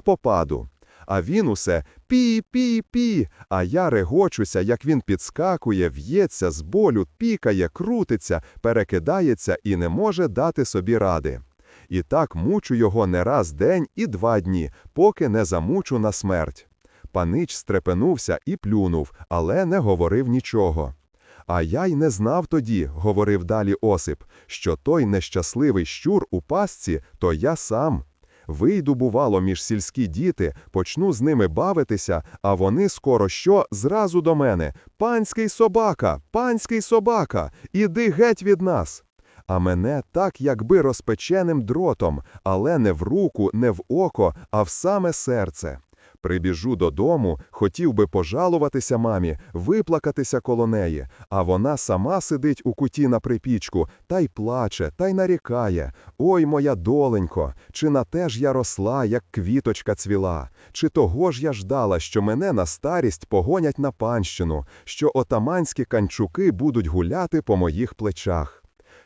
попаду. А він усе пі-пі-пі, а я регочуся, як він підскакує, в'ється з болю, пікає, крутиться, перекидається і не може дати собі ради. І так мучу його не раз день і два дні, поки не замучу на смерть. Панич стрепенувся і плюнув, але не говорив нічого. А я й не знав тоді, говорив далі Осип, що той нещасливий щур у пастці, то я сам. Вийду, бувало, між сільські діти, почну з ними бавитися, а вони скоро що зразу до мене. Панський собака, панський собака, іди геть від нас. А мене так, якби розпеченим дротом, але не в руку, не в око, а в саме серце. Прибіжу додому, хотів би пожалуватися мамі, виплакатися коло неї, а вона сама сидить у куті на припічку та й плаче, та й нарікає. Ой, моя доленько, чи на те ж я росла, як квіточка цвіла, чи того ж я ждала, що мене на старість погонять на панщину, що отаманські канчуки будуть гуляти по моїх плечах.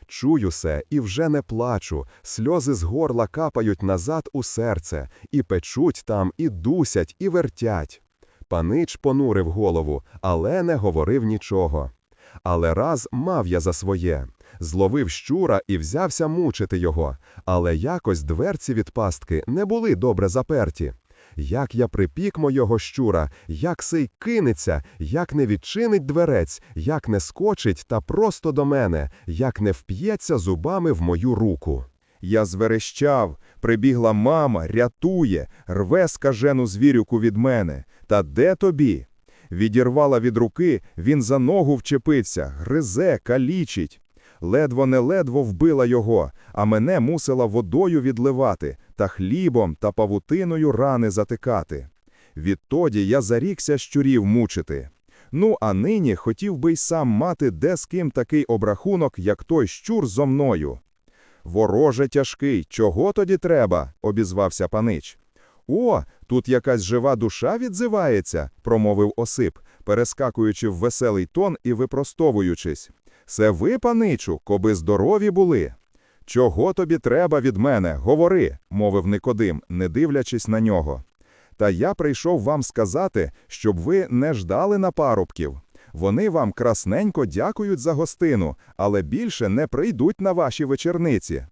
Чую се і вже не плачу, сльози з горла капають назад у серце, і печуть там, і дусять, і вертять. Панич понурив голову, але не говорив нічого. Але раз мав я за своє, зловив щура і взявся мучити його, але якось дверці від пастки не були добре заперті. Як я припік мого щура, як сей кинеться, як не відчинить дверець, як не скочить та просто до мене, як не вп'ється зубами в мою руку. Я зверещав, прибігла мама, рятує, рве скажену звірюку від мене. Та де тобі? Відірвала від руки, він за ногу вчепиться, гризе, калічить. Ледво не ледво вбила його, а мене мусила водою відливати, та хлібом та павутиною рани затикати. Відтоді я зарікся щурів мучити. Ну, а нині хотів би й сам мати де з ким такий обрахунок, як той щур зо мною. Вороже тяжкий, чого тоді треба? обізвався панич. О, тут якась жива душа відзивається, промовив Осип, перескакуючи в веселий тон і випростовуючись. Це ви, паничу, коби здорові були. Чого тобі треба від мене? Говори, мовив Никодим, не дивлячись на нього. Та я прийшов вам сказати, щоб ви не ждали на парубків. Вони вам красненько дякують за гостину, але більше не прийдуть на ваші вечерниці.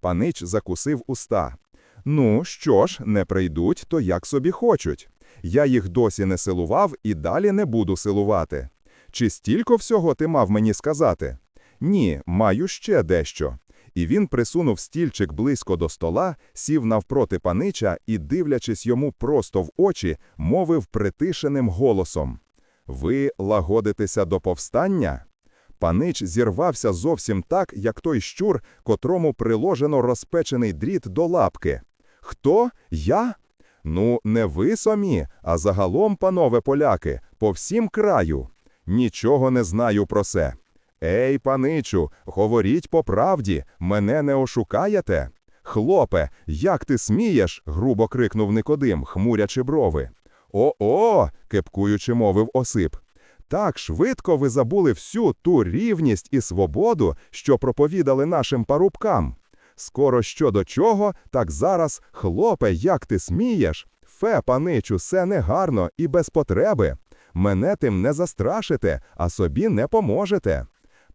Панич закусив уста. Ну, що ж, не прийдуть, то як собі хочуть. Я їх досі не силував і далі не буду силувати. Чи стільки всього ти мав мені сказати? Ні, маю ще дещо. І він присунув стільчик близько до стола, сів навпроти панича і, дивлячись йому просто в очі, мовив притишеним голосом: Ви лагодитеся до повстання? Панич зірвався зовсім так, як той щур, котрому приложено розпечений дріт до лапки. Хто? Я? Ну, не ви самі, а загалом, панове поляки, по всім краю. Нічого не знаю про це. Ей, паничу, говоріть по правді, мене не ошукаєте? Хлопе, як ти смієш? грубо крикнув Никодим, хмурячи брови. О-о, кепкуючи, мовив Осип. Так швидко ви забули всю ту рівність і свободу, що проповідали нашим парубкам. Скоро що до чого, так зараз, хлопе, як ти смієш? Фе, паничу, все негарно і без потреби. Мене тим не застрашите, а собі не поможете.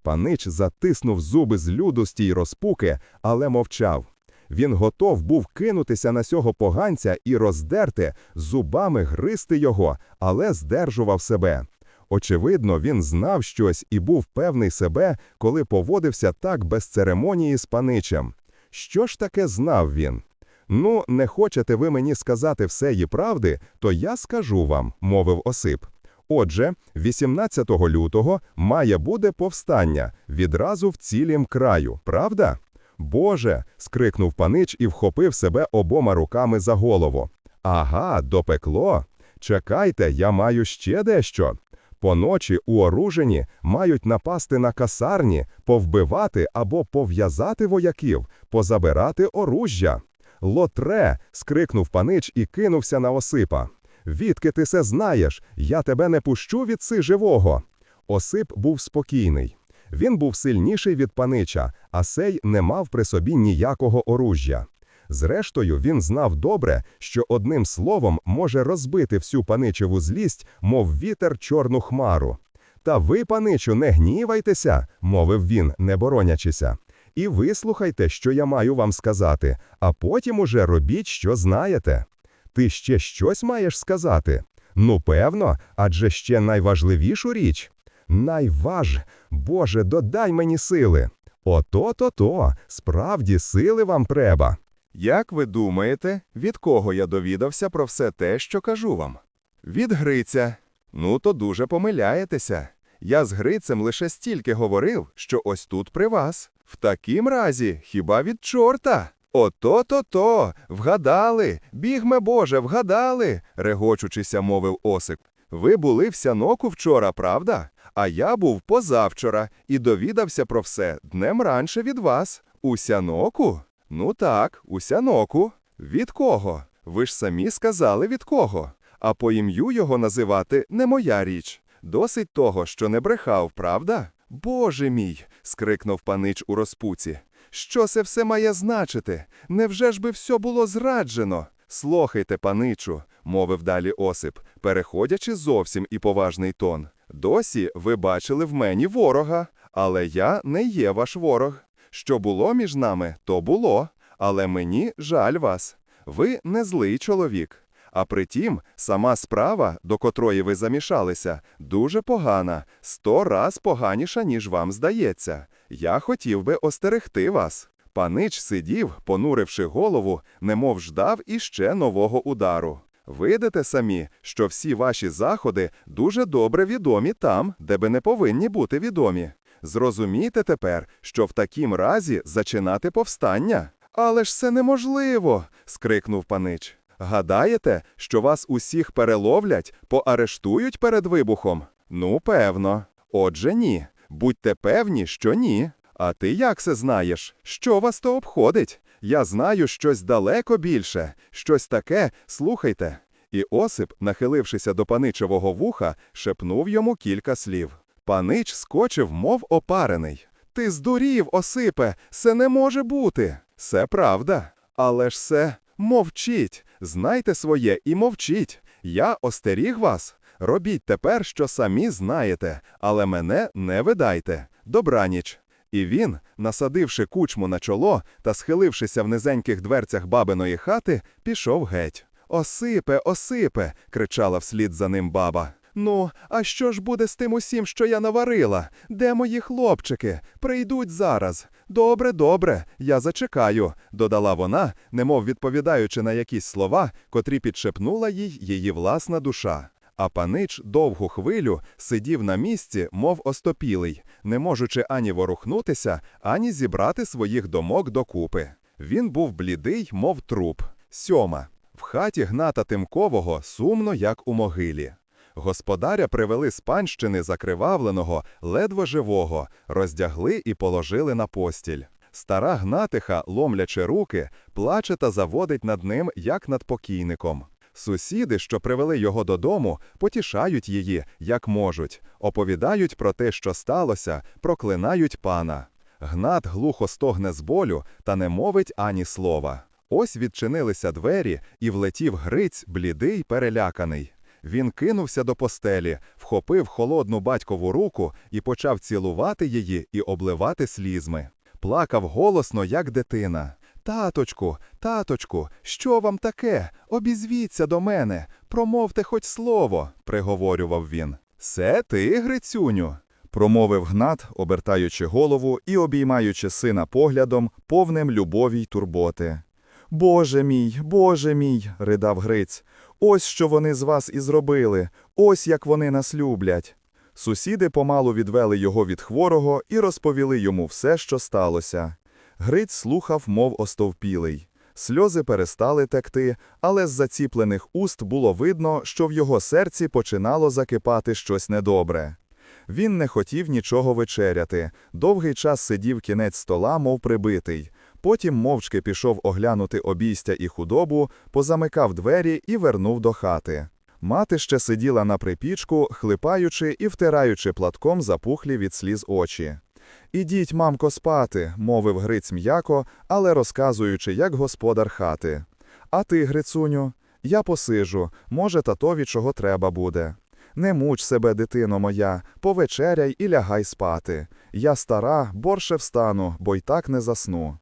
Панич затиснув зуби з людості й розпуки, але мовчав. Він готов був кинутися на сього поганця і роздерти, зубами гризти його, але здержував себе. Очевидно, він знав щось і був певний себе, коли поводився так без церемонії з паничем. Що ж таке знав він? Ну, не хочете ви мені сказати всеї правди, то я скажу вам, мовив Осип. Отже, 18 лютого має буде повстання відразу в цілім краю, правда? Боже. скрикнув панич і вхопив себе обома руками за голову. Ага, допекло. Чекайте, я маю ще дещо. Поночі у оружені мають напасти на касарні, повбивати або пов'язати вояків, позабирати оружжя. Лотре. скрикнув панич і кинувся на Осипа. Відки ти се знаєш, я тебе не пущу від си живого. Осип був спокійний. Він був сильніший від панича, а сей не мав при собі ніякого оружжя. Зрештою, він знав добре, що одним словом може розбити всю паничеву злість, мов вітер чорну хмару. Та ви, паничу, не гнівайтеся, мовив він, не боронячися. І вислухайте, що я маю вам сказати, а потім уже робіть, що знаєте. Ти ще щось маєш сказати? Ну, певно, адже ще найважливішу річ. Найваж, Боже, додай мені сили. Ото-то-то, справді сили вам треба. Як ви думаєте, від кого я довідався про все те, що кажу вам? Від Гриця. Ну, то дуже помиляєтеся. Я з Грицем лише стільки говорив, що ось тут при вас. В такім разі, хіба від чорта? Ото-то-то, вгадали, бігме Боже, вгадали, регочучися, мовив Осип. Ви були в сяноку вчора, правда? А я був позавчора і довідався про все днем раніше від вас. У сяноку? Ну так, у сяноку. Від кого? Ви ж самі сказали від кого. А по ім'ю його називати не моя річ. Досить того, що не брехав, правда? Боже мій. скрикнув панич у розпуці. Що це все має значити? Невже ж би все було зраджено? Слухайте, паничу, мовив далі Осип, переходячи зовсім і поважний тон. Досі ви бачили в мені ворога, але я не є ваш ворог. Що було між нами, то було, але мені жаль вас. Ви не злий чоловік. А притім, сама справа, до котрої ви замішалися, дуже погана, сто раз поганіша, ніж вам здається. Я хотів би остерегти вас. Панич сидів, понуривши голову, немов ждав іще нового удару. Видите самі, що всі ваші заходи дуже добре відомі там, де би не повинні бути відомі. Зрозумійте тепер, що в такім разі зачинати повстання. Але ж це неможливо. скрикнув панич. Гадаєте, що вас усіх переловлять, поарештують перед вибухом? Ну, певно. Отже, ні. Будьте певні, що ні. А ти як це знаєш? Що вас то обходить? Я знаю щось далеко більше, щось таке, слухайте. І Осип, нахилившися до паничевого вуха, шепнув йому кілька слів. Панич скочив, мов опарений. Ти здурів, Осипе, це не може бути. Це правда. Але ж це мовчіть, знайте своє і мовчіть. Я остеріг вас. Робіть тепер, що самі знаєте, але мене не видайте. Добраніч. І він, насадивши кучму на чоло та схилившися в низеньких дверцях бабиної хати, пішов геть. Осипе, осипе. кричала вслід за ним баба. Ну, а що ж буде з тим усім, що я наварила? Де мої хлопчики? Прийдуть зараз. Добре, добре, я зачекаю, додала вона, немов відповідаючи на якісь слова, котрі підшепнула їй її власна душа. А панич довгу хвилю сидів на місці, мов остопілий, не можучи ані ворухнутися, ані зібрати своїх домок докупи. Він був блідий, мов труп. Сьома. В хаті гната Тимкового сумно, як у могилі. Господаря привели з панщини закривавленого, ледве живого, роздягли і положили на постіль. Стара гнатиха, ломлячи руки, плаче та заводить над ним, як над покійником. Сусіди, що привели його додому, потішають її, як можуть, оповідають про те, що сталося, проклинають пана. Гнат глухо стогне з болю та не мовить ані слова. Ось відчинилися двері, і влетів Гриць, блідий, переляканий. Він кинувся до постелі, вхопив холодну батькову руку і почав цілувати її і обливати слізьми. Плакав голосно, як дитина. Таточку, таточку, що вам таке? Обізвіться до мене, промовте хоч слово, приговорював він. Се ти, Грицюню? промовив Гнат, обертаючи голову і обіймаючи сина поглядом, повним любові й турботи. Боже мій, Боже мій, ридав Гриць, ось що вони з вас і зробили, ось як вони нас люблять. Сусіди помалу відвели його від хворого і розповіли йому все, що сталося. Гриць слухав, мов остовпілий. Сльози перестали текти, але з заціплених уст було видно, що в його серці починало закипати щось недобре. Він не хотів нічого вечеряти, довгий час сидів кінець стола, мов прибитий. Потім мовчки пішов оглянути обійстя і худобу, позамикав двері і вернув до хати. Мати ще сиділа на припічку, хлипаючи і втираючи платком запухлі від сліз очі. Ідіть, мамко, спати, мовив Гриць м'яко, але розказуючи, як господар хати. А ти, Грицуню, я посижу, може, татові чого треба буде. Не муч себе, дитино моя, повечеряй і лягай спати. Я стара, борше встану, бо й так не засну.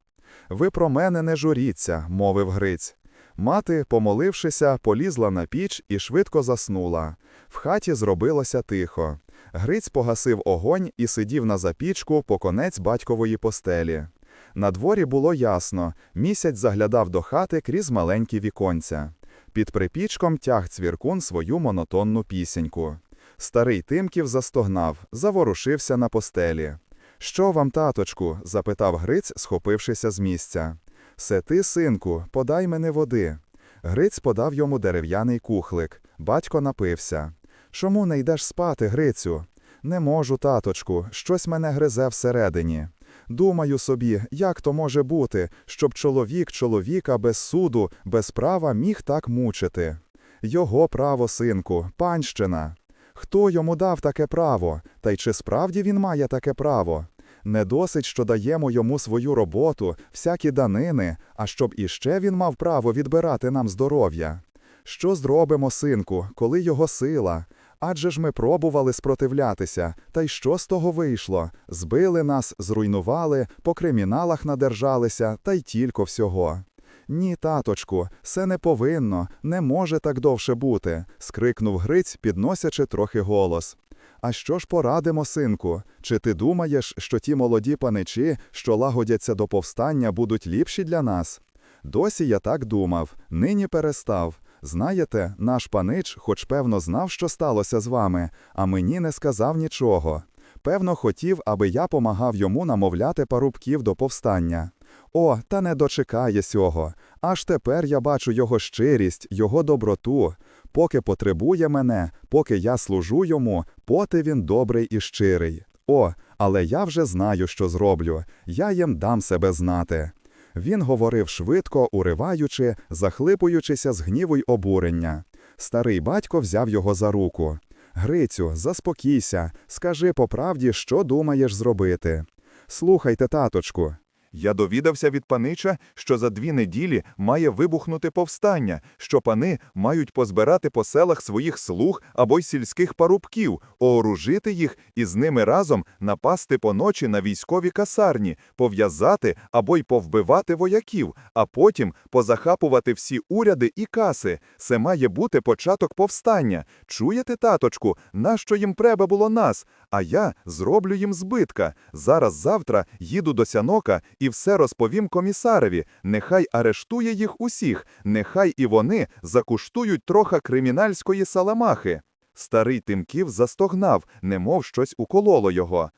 Ви про мене не журіться, мовив Гриць. Мати, помолившися, полізла на піч і швидко заснула. В хаті зробилося тихо. Гриць погасив огонь і сидів на запічку по конець батькової постелі. На дворі було ясно, місяць заглядав до хати крізь маленькі віконця. Під припічком тяг цвіркун свою монотонну пісеньку. Старий Тимків застогнав, заворушився на постелі. Що вам, таточку? запитав Гриць, схопившися з місця. Се ти, синку, подай мене води. Гриць подав йому дерев'яний кухлик. Батько напився. Чому не йдеш спати, Грицю? Не можу, таточку, щось мене гризе всередині. Думаю собі, як то може бути, щоб чоловік чоловіка без суду, без права міг так мучити. Його право, синку, панщина. Хто йому дав таке право? Та й чи справді він має таке право? Не досить, що даємо йому свою роботу, всякі данини, а щоб іще він мав право відбирати нам здоров'я. Що зробимо, синку, коли його сила? Адже ж ми пробували спротивлятися, та й що з того вийшло? Збили нас, зруйнували, по криміналах надержалися, та й тільки всього. Ні, таточку, це не повинно, не може так довше бути, скрикнув Гриць, підносячи трохи голос. А що ж порадимо, синку? Чи ти думаєш, що ті молоді паничі, що лагодяться до повстання, будуть ліпші для нас? Досі я так думав, нині перестав. Знаєте, наш панич, хоч певно знав, що сталося з вами, а мені не сказав нічого. Певно, хотів, аби я помагав йому намовляти парубків до повстання. О, та не дочекає сього. Аж тепер я бачу його щирість, його доброту. Поки потребує мене, поки я служу йому, поти він добрий і щирий. О, але я вже знаю, що зроблю. Я їм дам себе знати. Він говорив швидко, уриваючи, захлипуючися з гніву й обурення. Старий батько взяв його за руку. Грицю, заспокійся, скажи по правді, що думаєш зробити. Слухайте, таточку. Я довідався від панича, що за дві неділі має вибухнути повстання, що пани мають позбирати по селах своїх слуг або й сільських парубків, ооружити їх і з ними разом напасти поночі на військові касарні, пов'язати або й повбивати вояків, а потім позахапувати всі уряди і каси. Це має бути початок повстання. Чуєте, таточку, нащо їм треба було нас? А я зроблю їм збитка. Зараз завтра їду до сянока і все розповім комісареві. Нехай арештує їх усіх, нехай і вони закуштують троха кримінальської саламахи. Старий Тимків застогнав, немов щось укололо його.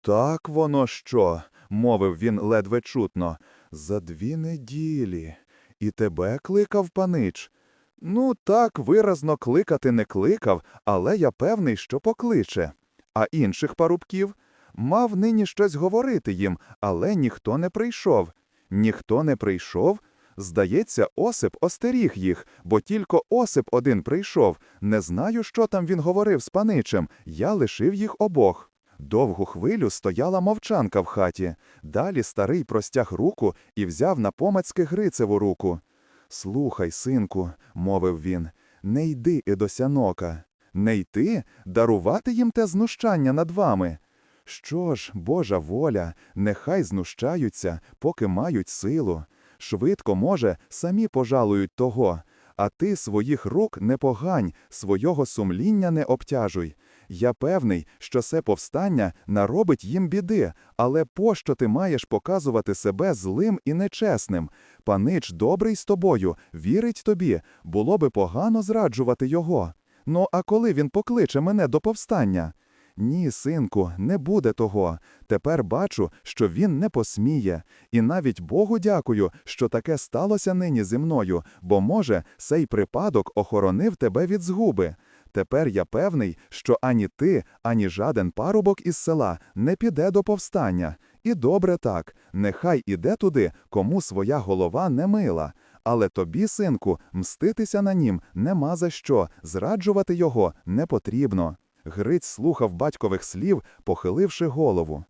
Так воно що, мовив він ледве чутно, за дві неділі. І тебе кликав панич. Ну, так виразно кликати не кликав, але я певний, що покличе. А інших парубків мав нині щось говорити їм, але ніхто не прийшов. Ніхто не прийшов. Здається, Осип остеріг їх, бо тільки Осип один прийшов. Не знаю, що там він говорив з паничем. Я лишив їх обох. Довгу хвилю стояла мовчанка в хаті. Далі старий простяг руку і взяв на помацьки Грицеву руку. Слухай, синку, мовив він, не йди і до сянока. Не йти, дарувати їм те знущання над вами. Що ж, Божа воля, нехай знущаються, поки мають силу. Швидко, може, самі пожалують того, а ти своїх рук не погань, свого сумління не обтяжуй. Я певний, що це повстання наробить їм біди, але пощо ти маєш показувати себе злим і нечесним? Панич добрий з тобою, вірить тобі, було би погано зраджувати його. Ну, а коли він покличе мене до повстання? Ні, синку, не буде того. Тепер бачу, що він не посміє. І навіть Богу дякую, що таке сталося нині зі мною, бо, може, сей припадок охоронив тебе від згуби. Тепер я певний, що ані ти, ані жаден парубок із села не піде до повстання. І добре так, нехай іде туди, кому своя голова не мила. Але тобі, синку, мститися на нім нема за що, зраджувати його не потрібно. Гриць слухав батькових слів, похиливши голову.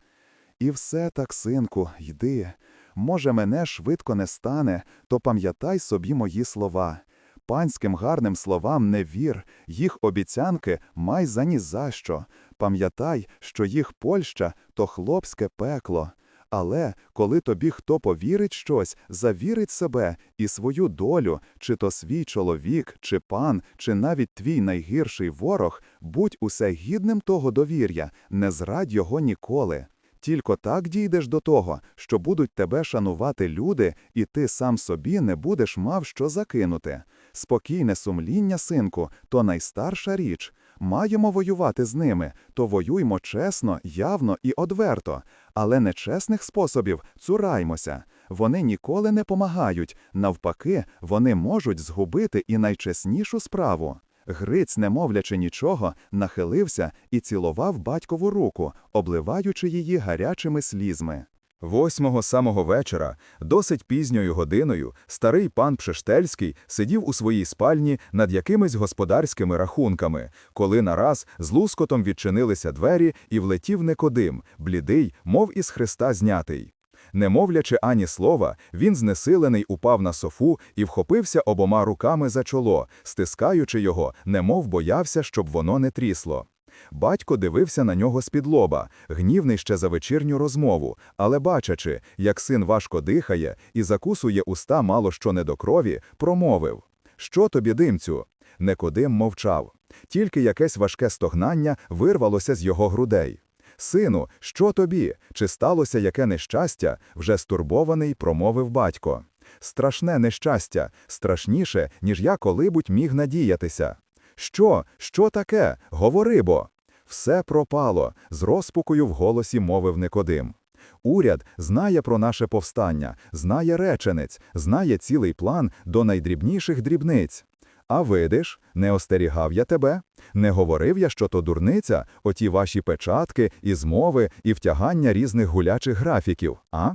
І все так, синку, йди. Може, мене швидко не стане, то пам'ятай собі мої слова. Панським гарним словам не вір, їх обіцянки май за ні за що. Пам'ятай, що їх Польща то хлопське пекло. Але коли тобі хто повірить щось, завірить себе і свою долю, чи то свій чоловік, чи пан, чи навіть твій найгірший ворог, будь усе гідним того довір'я, не зрадь його ніколи. Тільки так дійдеш до того, що будуть тебе шанувати люди, і ти сам собі не будеш мав що закинути. Спокійне сумління, синку, то найстарша річ. Маємо воювати з ними, то воюймо чесно, явно і одверто, але нечесних способів цураймося. Вони ніколи не помагають, навпаки, вони можуть згубити і найчеснішу справу. Гриць, не мовлячи нічого, нахилився і цілував батькову руку, обливаючи її гарячими слізьми. Восьмого самого вечора, досить пізньою годиною, старий пан Пшештельський сидів у своїй спальні над якимись господарськими рахунками, коли нараз з лускотом відчинилися двері і влетів Никодим, блідий, мов із хреста знятий. Не мовлячи ані слова, він знесилений упав на софу і вхопився обома руками за чоло, стискаючи його, немов боявся, щоб воно не трісло. Батько дивився на нього з-під лоба, гнівний ще за вечірню розмову, але бачачи, як син важко дихає і закусує уста мало що не до крові, промовив Що тобі, димцю? Некодим мовчав. Тільки якесь важке стогнання вирвалося з його грудей. Сину, що тобі? Чи сталося яке нещастя? вже стурбований промовив батько. Страшне нещастя, страшніше, ніж я коли-будь міг надіятися. Що? Що таке? Говори бо. Все пропало, з розпукою в голосі мовив Никодим. Уряд знає про наше повстання, знає реченець, знає цілий план до найдрібніших дрібниць. А видиш, не остерігав я тебе, не говорив я, що то дурниця, оті ваші печатки, і змови, і втягання різних гулячих графіків, а?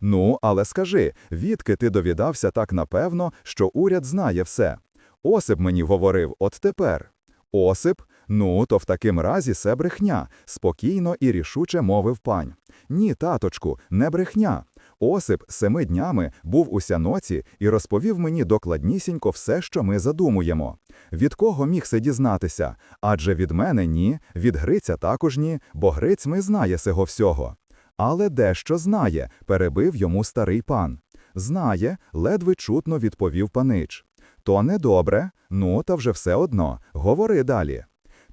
Ну, але скажи, відки ти довідався так напевно, що уряд знає все? Осип мені говорив, от тепер. Осип? Ну, то в таким разі це брехня, спокійно і рішуче мовив пань. Ні, таточку, не брехня. Осип семи днями був у сяноці і розповів мені докладнісінько все, що ми задумуємо. Від кого міг се дізнатися? Адже від мене ні, від Гриця також ні, бо Гриць ми знає сего всього. Але дещо знає, перебив йому старий пан. Знає, ледве чутно відповів панич. То недобре, ну та вже все одно, говори далі.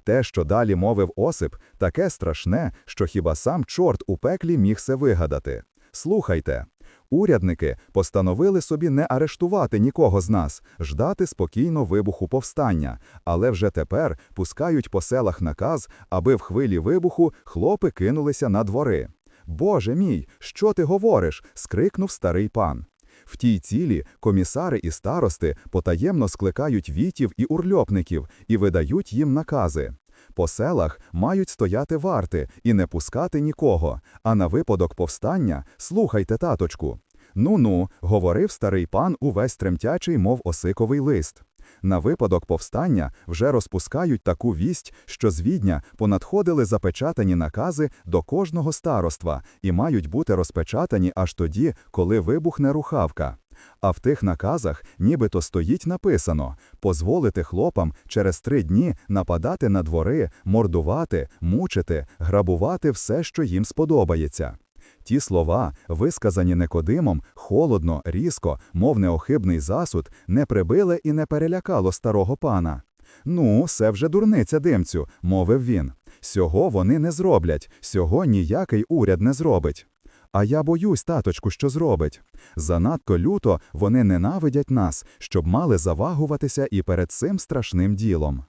Те, що далі мовив Осип, таке страшне, що хіба сам чорт у пеклі міг се вигадати. Слухайте. Урядники постановили собі не арештувати нікого з нас, ждати спокійно вибуху повстання, але вже тепер пускають по селах наказ, аби в хвилі вибуху хлопи кинулися на двори. Боже мій, що ти говориш? скрикнув старий пан. В тій цілі комісари і старости потаємно скликають вітів і урльопників і видають їм накази. По селах мають стояти варти і не пускати нікого, а на випадок повстання слухайте, таточку. Ну-ну, говорив старий пан увесь тремтячий, мов осиковий лист. На випадок повстання вже розпускають таку вість, що з Відня понадходили запечатані накази до кожного староства і мають бути розпечатані аж тоді, коли вибухне рухавка. А в тих наказах нібито стоїть написано позволити хлопам через три дні нападати на двори, мордувати, мучити, грабувати все, що їм сподобається. Ті слова, висказані Никодимом, холодно, різко, мов неохибний засуд, не прибили і не перелякало старого пана. Ну, це вже дурниця димцю, мовив він. Сього вони не зроблять, сього ніякий уряд не зробить. А я боюсь, таточку, що зробить. Занадто люто вони ненавидять нас, щоб мали завагуватися і перед цим страшним ділом.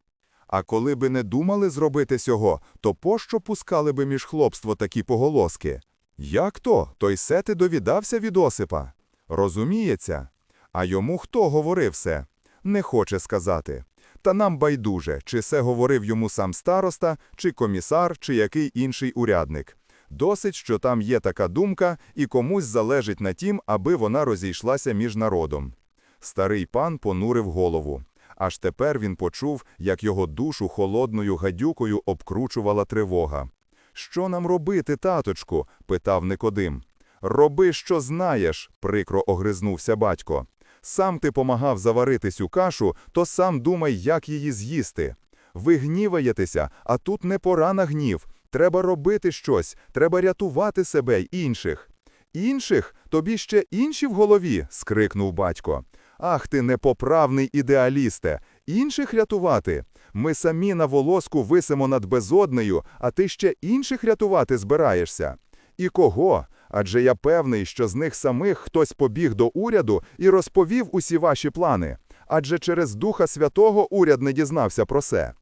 А коли би не думали зробити сього, то пощо пускали би між хлопство такі поголоски? Як то? Той сети довідався від Осипа. Розуміється. А йому хто говорив все? Не хоче сказати. Та нам байдуже, чи це говорив йому сам староста, чи комісар, чи який інший урядник. Досить, що там є така думка, і комусь залежить на тім, аби вона розійшлася між народом. Старий пан понурив голову. Аж тепер він почув, як його душу холодною гадюкою обкручувала тривога. Що нам робити, таточку? питав Никодим. Роби, що знаєш, прикро огризнувся батько. Сам ти помагав заварити цю кашу, то сам думай, як її з'їсти. Ви гніваєтеся, а тут не пора на гнів. Треба робити щось, треба рятувати себе й інших. Інших? Тобі ще інші в голові? скрикнув батько. Ах ти непоправний ідеалісте! Інших рятувати? Ми самі на волоску висимо над безоднею, а ти ще інших рятувати збираєшся. І кого? Адже я певний, що з них самих хтось побіг до уряду і розповів усі ваші плани. Адже через Духа Святого уряд не дізнався про це.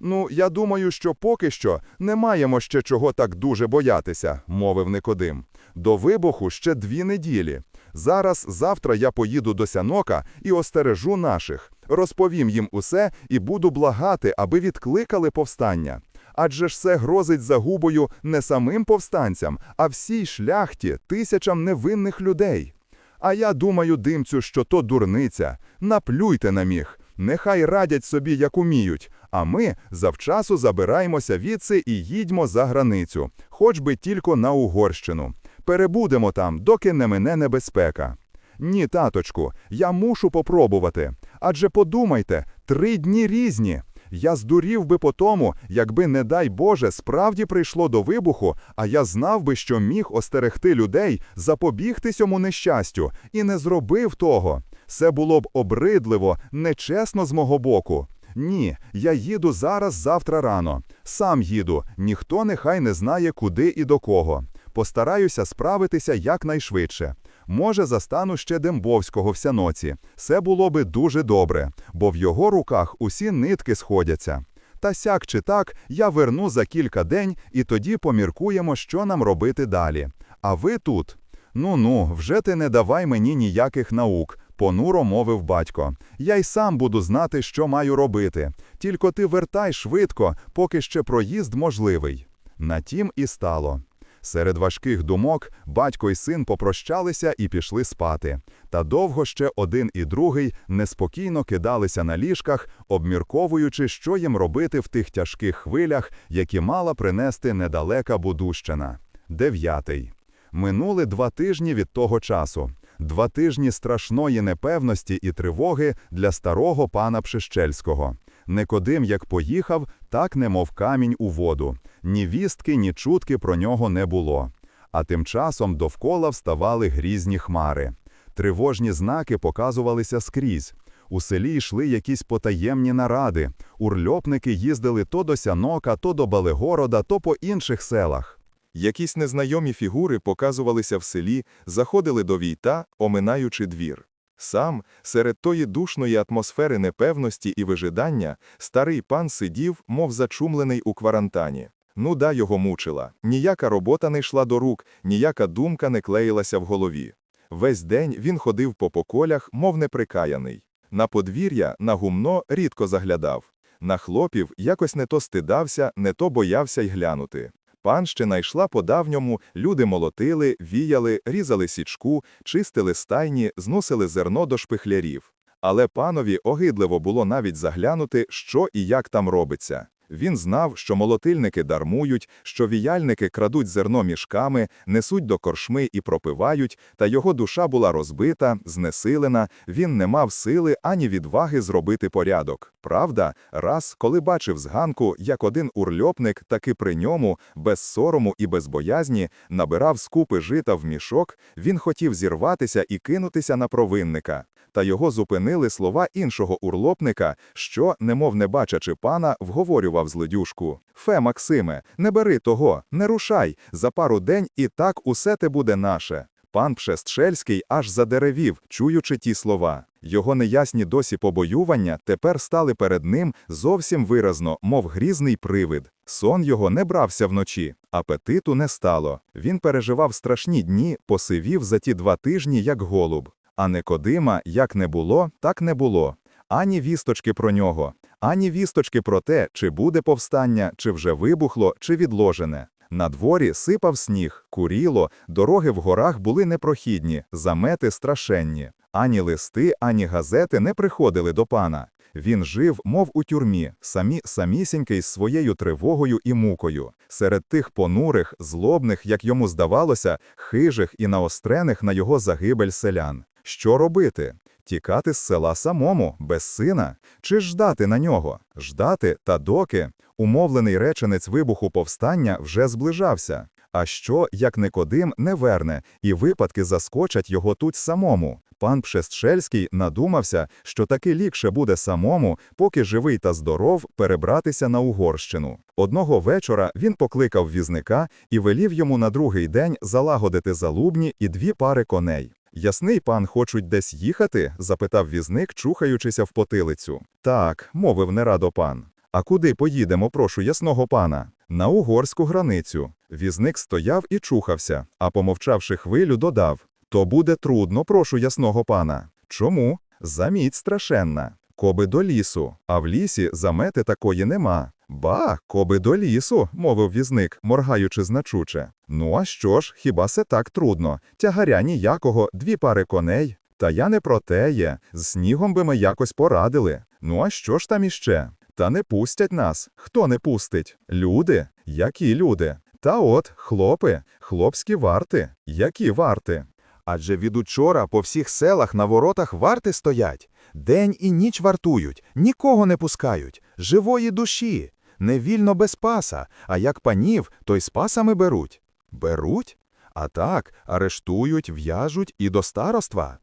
Ну, я думаю, що поки що не маємо ще чого так дуже боятися, мовив Никодим. До вибуху ще дві неділі. Зараз, завтра я поїду до сянока і остережу наших. Розповім їм усе і буду благати, аби відкликали повстання. Адже ж все грозить загубою не самим повстанцям, а всій шляхті, тисячам невинних людей. А я думаю, димцю, що то дурниця. Наплюйте на міг. Нехай радять собі, як уміють, а ми завчасу забираємося відси і їдьмо за границю, хоч би тільки на Угорщину. Перебудемо там, доки не мине небезпека. Ні, таточку, я мушу попробувати. Адже подумайте, три дні різні. Я здурів би по тому, якби, не дай Боже, справді прийшло до вибуху, а я знав би, що міг остерегти людей, запобігти цьому нещастю, і не зробив того. Це було б обридливо, нечесно з мого боку. Ні, я їду зараз завтра рано. Сам їду, ніхто нехай не знає, куди і до кого. Постараюся справитися якнайшвидше. Може, застану ще Дембовського в сяноці. Це було би дуже добре, бо в його руках усі нитки сходяться. Та сяк чи так, я верну за кілька день, і тоді поміркуємо, що нам робити далі. А ви тут? Ну-ну, вже ти не давай мені ніяких наук, понуро мовив батько. Я й сам буду знати, що маю робити. Тільки ти вертай швидко, поки ще проїзд можливий. На тім і стало. Серед важких думок батько і син попрощалися і пішли спати. Та довго ще один і другий неспокійно кидалися на ліжках, обмірковуючи, що їм робити в тих тяжких хвилях, які мала принести недалека Будущина. Дев'ятий. Минули два тижні від того часу. Два тижні страшної непевності і тривоги для старого пана Пшищельського. Никодим як поїхав, так немов камінь у воду. Ні вістки, ні чутки про нього не було. А тим часом довкола вставали грізні хмари. Тривожні знаки показувалися скрізь. У селі йшли якісь потаємні наради. Урльопники їздили то до Сянока, то до Балегорода, то по інших селах. Якісь незнайомі фігури показувалися в селі, заходили до війта, оминаючи двір. Сам, серед тої душної атмосфери непевності і вижидання, старий пан сидів, мов зачумлений у кварантані. Нуда його мучила, ніяка робота не йшла до рук, ніяка думка не клеїлася в голові. Весь день він ходив по поколях, мов неприкаяний. На подвір'я, на гумно рідко заглядав. На хлопів якось не то стидався, не то боявся й глянути. Панщина йшла по-давньому, люди молотили, віяли, різали січку, чистили стайні, зносили зерно до шпихлярів. Але панові огидливо було навіть заглянути, що і як там робиться. Він знав, що молотильники дармують, що віяльники крадуть зерно мішками, несуть до коршми і пропивають, та його душа була розбита, знесилена, він не мав сили ані відваги зробити порядок. Правда, раз, коли бачив з ганку, як один урльопник таки при ньому, без сорому і без боязні, набирав скупи жита в мішок, він хотів зірватися і кинутися на провинника. Та його зупинили слова іншого урлопника, що, немов не бачачи пана, вговорював злодюшку. Фе, Максиме, не бери того, не рушай, за пару день і так усе те буде наше. Пан Пшестшельський аж задеревів, чуючи ті слова. Його неясні досі побоювання тепер стали перед ним зовсім виразно, мов грізний привид. Сон його не брався вночі, апетиту не стало. Він переживав страшні дні, посивів за ті два тижні, як голуб. А Никодима як не було, так не було. Ані вісточки про нього, ані вісточки про те, чи буде повстання, чи вже вибухло, чи відложене. На дворі сипав сніг, куріло, дороги в горах були непрохідні, замети страшенні. Ані листи, ані газети не приходили до пана. Він жив, мов у тюрмі, самі самісінький з своєю тривогою і мукою, серед тих понурих, злобних, як йому здавалося, хижих і наострених на його загибель селян. Що робити? Тікати з села самому, без сина? Чи ждати на нього? Ждати та доки? Умовлений реченець вибуху повстання вже зближався. А що, як Никодим, не верне, і випадки заскочать його тут самому? Пан Пшестшельський надумався, що таки лікше буде самому, поки живий та здоров, перебратися на Угорщину. Одного вечора він покликав візника і велів йому на другий день залагодити залубні і дві пари коней. Ясний пан хочуть десь їхати? запитав візник, чухаючися в потилицю. Так, мовив нерадо пан. А куди поїдемо, прошу ясного пана? На угорську границю. Візник стояв і чухався, а помовчавши хвилю, додав: То буде трудно, прошу ясного пана. Чому? Заміть страшенна. Коби до лісу, а в лісі замети такої нема. Ба, коби до лісу, мовив візник, моргаючи значуче. Ну а що ж, хіба се так трудно? Тягаря ніякого, дві пари коней. Та я не про те є. З снігом би ми якось порадили. Ну а що ж там іще? Та не пустять нас. Хто не пустить? Люди? Які люди? Та от, хлопи, хлопські варти. Які варти? Адже від учора по всіх селах на воротах варти стоять. День і ніч вартують, нікого не пускають, живої душі. Не вільно без паса, а як панів, то й з пасами беруть. Беруть? А так, арештують, в'яжуть і до староства.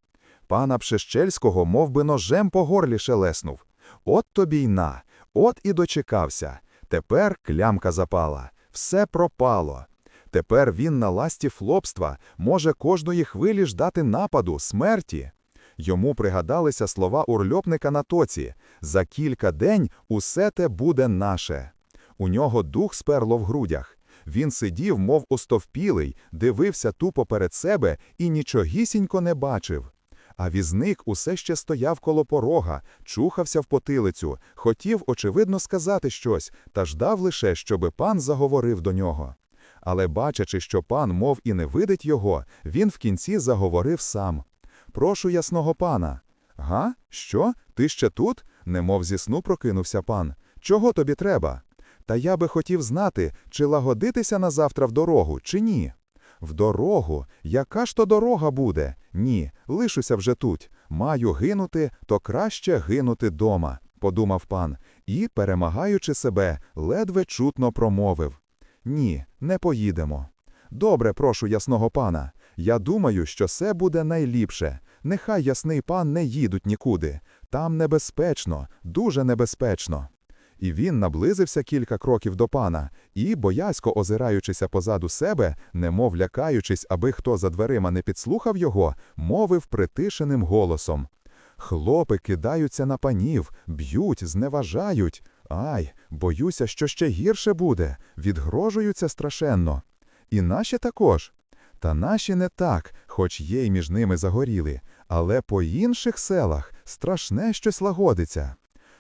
Пана Пшещельського мов би ножем по горлі шелеснув. От тобі й на, от і дочекався. Тепер клямка запала, все пропало. Тепер він на ласті флопства може кожної хвилі ждати нападу, смерті. Йому пригадалися слова урльопника на тоці «За кілька день усе те буде наше». У нього дух сперло в грудях. Він сидів, мов остовпілий, дивився тупо перед себе і нічогісінько не бачив. А візник усе ще стояв коло порога, чухався в потилицю, хотів, очевидно, сказати щось, та ждав лише, щоби пан заговорив до нього. Але, бачачи, що пан мов і не видить його, він в кінці заговорив сам. Прошу ясного пана. Га? Що? Ти ще тут? Немов зі сну прокинувся пан. Чого тобі треба? Та я би хотів знати, чи лагодитися на завтра в дорогу, чи ні. В дорогу? Яка ж то дорога буде? Ні, лишуся вже тут. Маю гинути, то краще гинути дома, подумав пан, і, перемагаючи себе, ледве чутно промовив. Ні, не поїдемо. Добре, прошу ясного пана. Я думаю, що це буде найліпше. Нехай ясний пан не їдуть нікуди. Там небезпечно, дуже небезпечно. І він наблизився кілька кроків до пана і, боязько озираючися позаду себе, немов лякаючись, аби хто за дверима не підслухав його, мовив притишеним голосом. Хлопи кидаються на панів, б'ють, зневажають. Ай, боюся, що ще гірше буде, відгрожуються страшенно. І наші також. Та наші не так, хоч є й між ними загоріли, але по інших селах страшне щось лагодиться.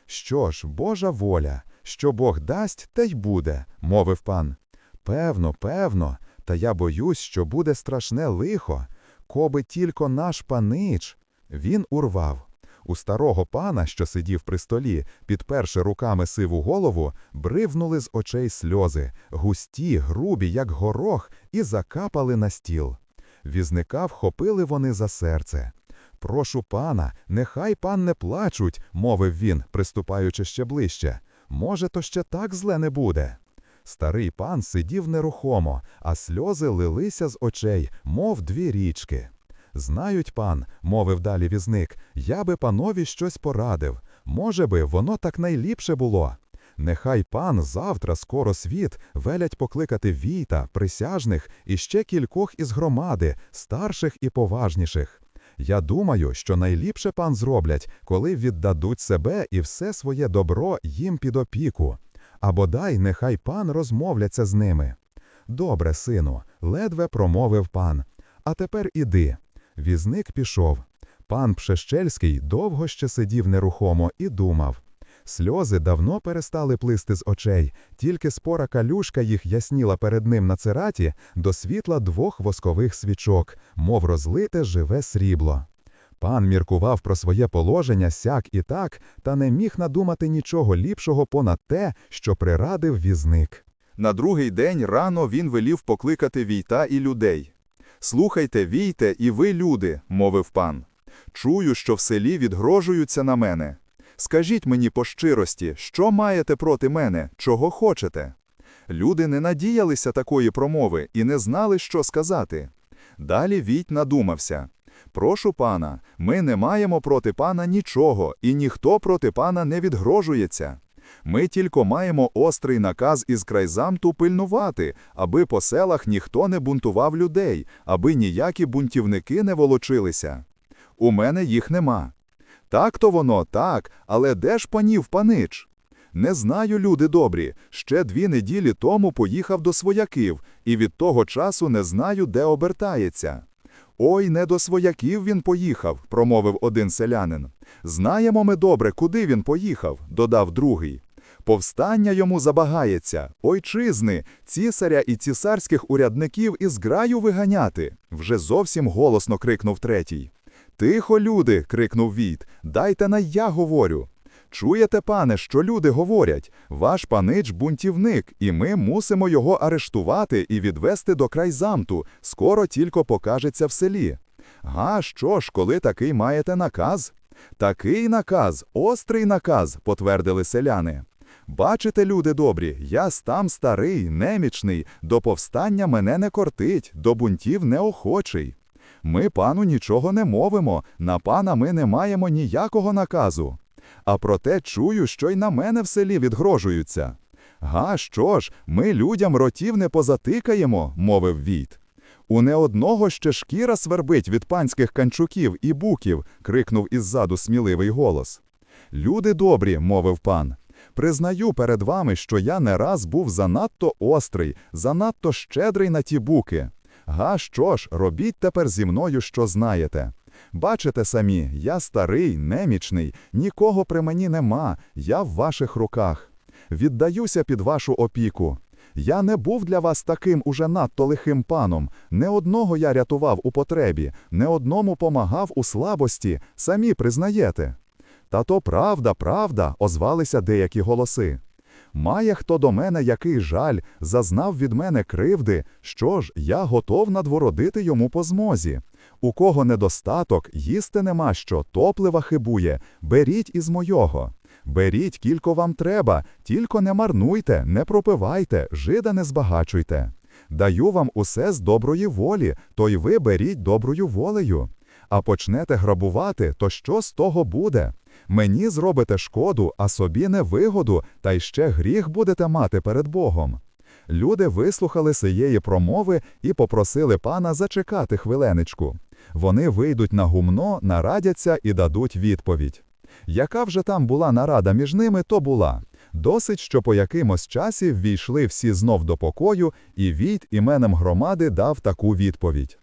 Що ж, Божа воля, що Бог дасть, те й буде, мовив пан. Певно, певно, та я боюсь, що буде страшне лихо, коби тільки наш панич. Він урвав. У старого пана, що сидів при столі, підперши руками сиву голову, бривнули з очей сльози, густі, грубі, як горох, і закапали на стіл. Візника вхопили вони за серце. Прошу пана, нехай пан не плачуть, мовив він, приступаючи ще ближче. Може, то ще так зле не буде. Старий пан сидів нерухомо, а сльози лилися з очей, мов дві річки. Знають, пан, мовив далі візник, я би панові щось порадив. Може би, воно так найліпше було. Нехай пан завтра скоро світ велять покликати війта, присяжних і ще кількох із громади, старших і поважніших. Я думаю, що найліпше пан зроблять, коли віддадуть себе і все своє добро їм під опіку. А бодай нехай пан розмовляться з ними. Добре, сину, ледве промовив пан. А тепер іди. Візник пішов. Пан Пшещельський довго ще сидів нерухомо і думав. Сльози давно перестали плисти з очей, тільки спора калюшка їх ясніла перед ним на цераті до світла двох воскових свічок, мов розлите живе срібло. Пан міркував про своє положення сяк і так, та не міг надумати нічого ліпшого понад те, що прирадив візник. На другий день рано він велів покликати війта і людей. Слухайте, війте, і ви, люди, мовив пан. Чую, що в селі відгрожуються на мене. Скажіть мені по щирості, що маєте проти мене, чого хочете? Люди не надіялися такої промови і не знали, що сказати. Далі Війт надумався. Прошу пана, ми не маємо проти пана нічого, і ніхто проти пана не відгрожується. Ми тільки маємо острий наказ із крайзамту пильнувати, аби по селах ніхто не бунтував людей, аби ніякі бунтівники не волочилися. У мене їх нема. Так то воно, так, але де ж панів панич? Не знаю, люди добрі. Ще дві неділі тому поїхав до свояків, і від того часу не знаю, де обертається. Ой, не до свояків він поїхав, промовив один селянин. Знаємо ми добре, куди він поїхав, додав другий. Повстання йому забагається, ойчизни, цісаря і цісарських урядників із граю виганяти, вже зовсім голосно крикнув третій. Тихо, люди, крикнув Війт, дайте на я говорю. Чуєте, пане, що люди говорять? Ваш панич бунтівник, і ми мусимо його арештувати і відвести до крайзамту, скоро тільки покажеться в селі. Га, що ж, коли такий маєте наказ? Такий наказ, острий наказ, потвердили селяни. Бачите, люди добрі, я стам старий, немічний, до повстання мене не кортить, до бунтів неохочий. Ми пану нічого не мовимо, на пана ми не маємо ніякого наказу. А проте чую, що й на мене в селі відгрожуються. Га, що ж, ми людям ротів не позатикаємо, мовив Війт. У не одного ще шкіра свербить від панських канчуків і буків, крикнув іззаду сміливий голос. Люди добрі, мовив пан. Признаю перед вами, що я не раз був занадто острий, занадто щедрий на ті буки. Га, що ж, робіть тепер зі мною, що знаєте. Бачите самі, я старий, немічний, нікого при мені нема, я в ваших руках. Віддаюся під вашу опіку. Я не був для вас таким уже надто лихим паном. Не одного я рятував у потребі, не одному помагав у слабості, самі признаєте. Та то правда, правда, озвалися деякі голоси. Має хто до мене який жаль, зазнав від мене кривди, що ж, я готов надвородити йому по змозі. У кого недостаток, їсти нема що, топлива хибує, беріть із мойого. Беріть, кілько вам треба, тільки не марнуйте, не пропивайте, жида не збагачуйте. Даю вам усе з доброї волі, то й ви беріть доброю волею. А почнете грабувати, то що з того буде? Мені зробите шкоду, а собі невигоду, та й ще гріх будете мати перед Богом. Люди вислухали сиєї промови і попросили пана зачекати хвиленечку. Вони вийдуть на гумно, нарадяться і дадуть відповідь. Яка вже там була нарада між ними, то була. Досить, що по якимось часі ввійшли всі знов до покою, і Війт іменем громади дав таку відповідь.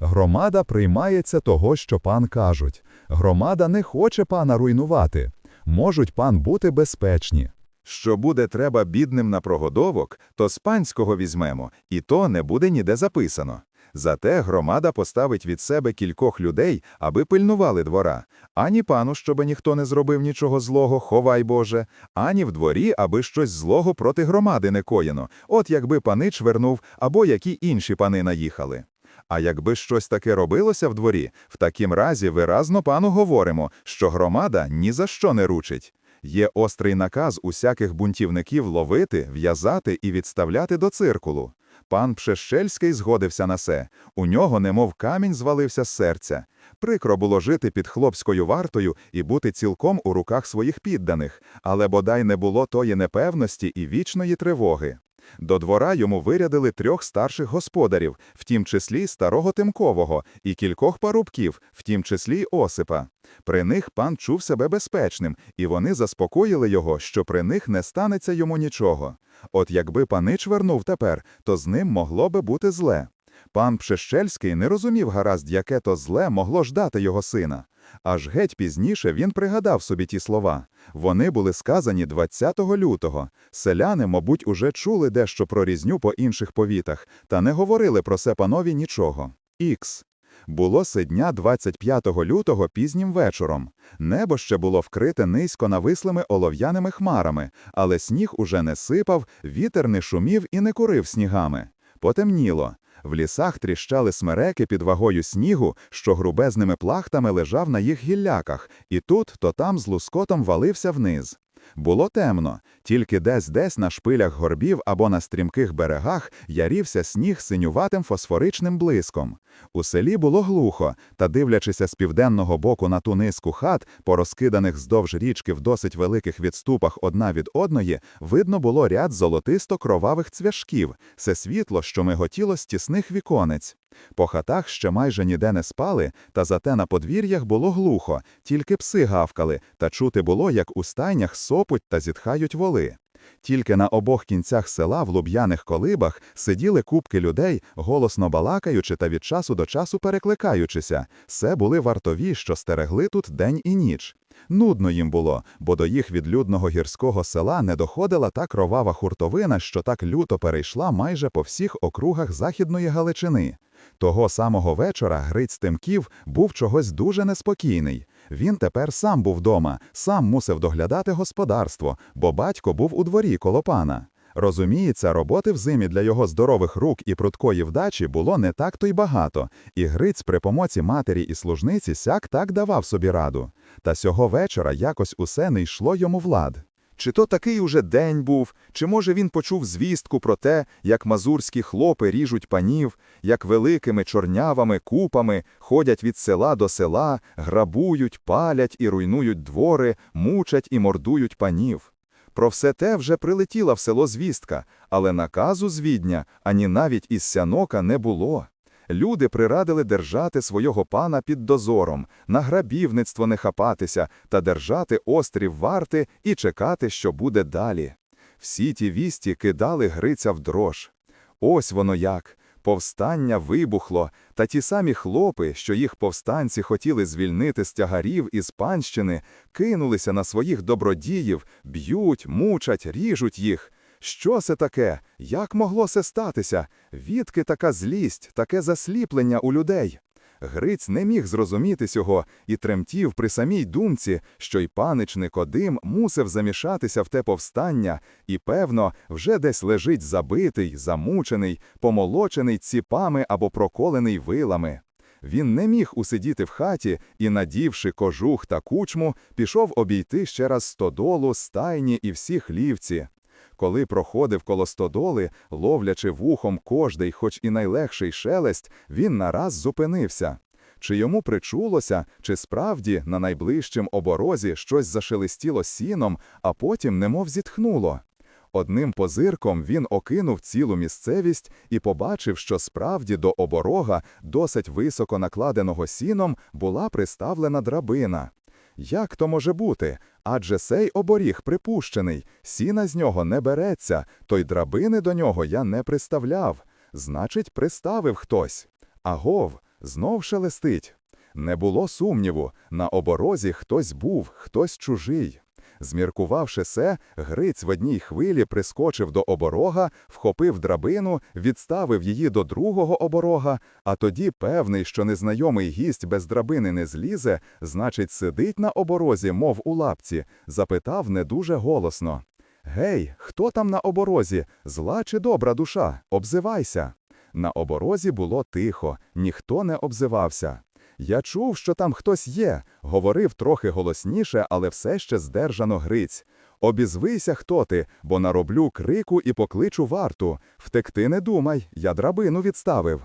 Громада приймається того, що пан кажуть. Громада не хоче пана руйнувати. Можуть пан бути безпечні. Що буде треба бідним на прогодовок, то з панського візьмемо, і то не буде ніде записано. Зате громада поставить від себе кількох людей, аби пильнували двора. Ані пану, щоби ніхто не зробив нічого злого, ховай Боже, ані в дворі, аби щось злого проти громади не коєно, от якби панич вернув, або які інші пани наїхали. А якби щось таке робилося в дворі, в такім разі виразно пану говоримо, що громада ні за що не ручить. Є острий наказ усяких бунтівників ловити, в'язати і відставляти до циркулу. Пан Пшещельський згодився на се. У нього немов камінь звалився з серця. Прикро було жити під хлопською вартою і бути цілком у руках своїх підданих, але бодай не було тої непевності і вічної тривоги. До двора йому вирядили трьох старших господарів, в тім числі старого Тимкового, і кількох парубків, в тім числі Осипа. При них пан чув себе безпечним, і вони заспокоїли його, що при них не станеться йому нічого. От якби панич вернув тепер, то з ним могло би бути зле. Пан Пшещельський не розумів гаразд, яке то зле могло ждати його сина. Аж геть пізніше він пригадав собі ті слова. Вони були сказані 20 лютого. Селяни, мабуть, уже чули дещо про різню по інших повітах, та не говорили про це панові нічого. Ікс. Було се дня 25 лютого пізнім вечором. Небо ще було вкрите низько навислими олов'яними хмарами, але сніг уже не сипав, вітер не шумів і не курив снігами. Потемніло. В лісах тріщали смереки під вагою снігу, що грубезними плахтами лежав на їх гілляках, і тут, то там з лускотом валився вниз. Було темно, тільки десь-десь на шпилях горбів або на стрімких берегах ярівся сніг синюватим фосфоричним блиском. У селі було глухо, та дивлячися з південного боку на ту низку хат, порозкиданих здовж річки в досить великих відступах одна від одної, видно було ряд золотисто-кровавих цвяшків, це світло, що миготіло з тісних віконець. По хатах ще майже ніде не спали, та зате на подвір'ях було глухо, тільки пси гавкали, та чути було, як у стайнях сопуть та зітхають воли. Тільки на обох кінцях села в луб'яних колибах сиділи купки людей, голосно балакаючи та від часу до часу перекликаючися. Це були вартові, що стерегли тут день і ніч. Нудно їм було, бо до їх відлюдного гірського села не доходила та кровава хуртовина, що так люто перейшла майже по всіх округах Західної Галичини. Того самого вечора Гриць Тимків був чогось дуже неспокійний. Він тепер сам був дома, сам мусив доглядати господарство, бо батько був у дворі коло пана. Розуміється, роботи в зимі для його здорових рук і пруткої вдачі було не так то й багато, і Гриць при помоці матері і служниці сяк так давав собі раду. Та сього вечора якось усе не йшло йому влад. Чи то такий уже день був, чи може він почув звістку про те, як мазурські хлопи ріжуть панів, як великими чорнявими купами ходять від села до села, грабують, палять і руйнують двори, мучать і мордують панів. Про все те вже прилетіла в село звістка, але наказу з Відня ані навіть із сянока не було. Люди прирадили держати свого пана під дозором, на грабівництво не хапатися та держати острів варти і чекати, що буде далі. Всі ті вісті кидали Гриця в дрож. Ось воно як. Повстання вибухло, та ті самі хлопи, що їх повстанці хотіли звільнити з тягарів із панщини, кинулися на своїх добродіїв, б'ють, мучать, ріжуть їх. Що це таке? Як могло це статися? Відки така злість, таке засліплення у людей? Гриць не міг зрозуміти сього і тремтів при самій думці, що й панич Никодим мусив замішатися в те повстання, і, певно, вже десь лежить забитий, замучений, помолочений ціпами або проколений вилами. Він не міг усидіти в хаті і, надівши кожух та кучму, пішов обійти ще раз стодолу, стайні і всі хлівці. Коли проходив коло стодоли, ловлячи вухом кожний, хоч і найлегший шелест, він нараз зупинився. Чи йому причулося, чи справді на найближчим оборозі щось зашелестіло сіном, а потім немов зітхнуло. Одним позирком він окинув цілу місцевість і побачив, що справді до оборога, досить високо накладеного сіном, була приставлена драбина. Як то може бути? Адже сей оборіг припущений, сіна з нього не береться, то й драбини до нього я не приставляв. Значить, приставив хтось. Агов, знов шелестить. Не було сумніву, на оборозі хтось був, хтось чужий. Зміркувавши се, Гриць в одній хвилі прискочив до оборога, вхопив драбину, відставив її до другого оборога, а тоді, певний, що незнайомий гість без драбини не злізе, значить, сидить на оборозі, мов у лапці, запитав не дуже голосно. Гей, хто там на оборозі? Зла чи добра душа? Обзивайся. На оборозі було тихо, ніхто не обзивався. Я чув, що там хтось є, говорив трохи голосніше, але все ще здержано Гриць. Обізвися, хто ти, бо нароблю крику і покличу варту. Втекти не думай, я драбину відставив.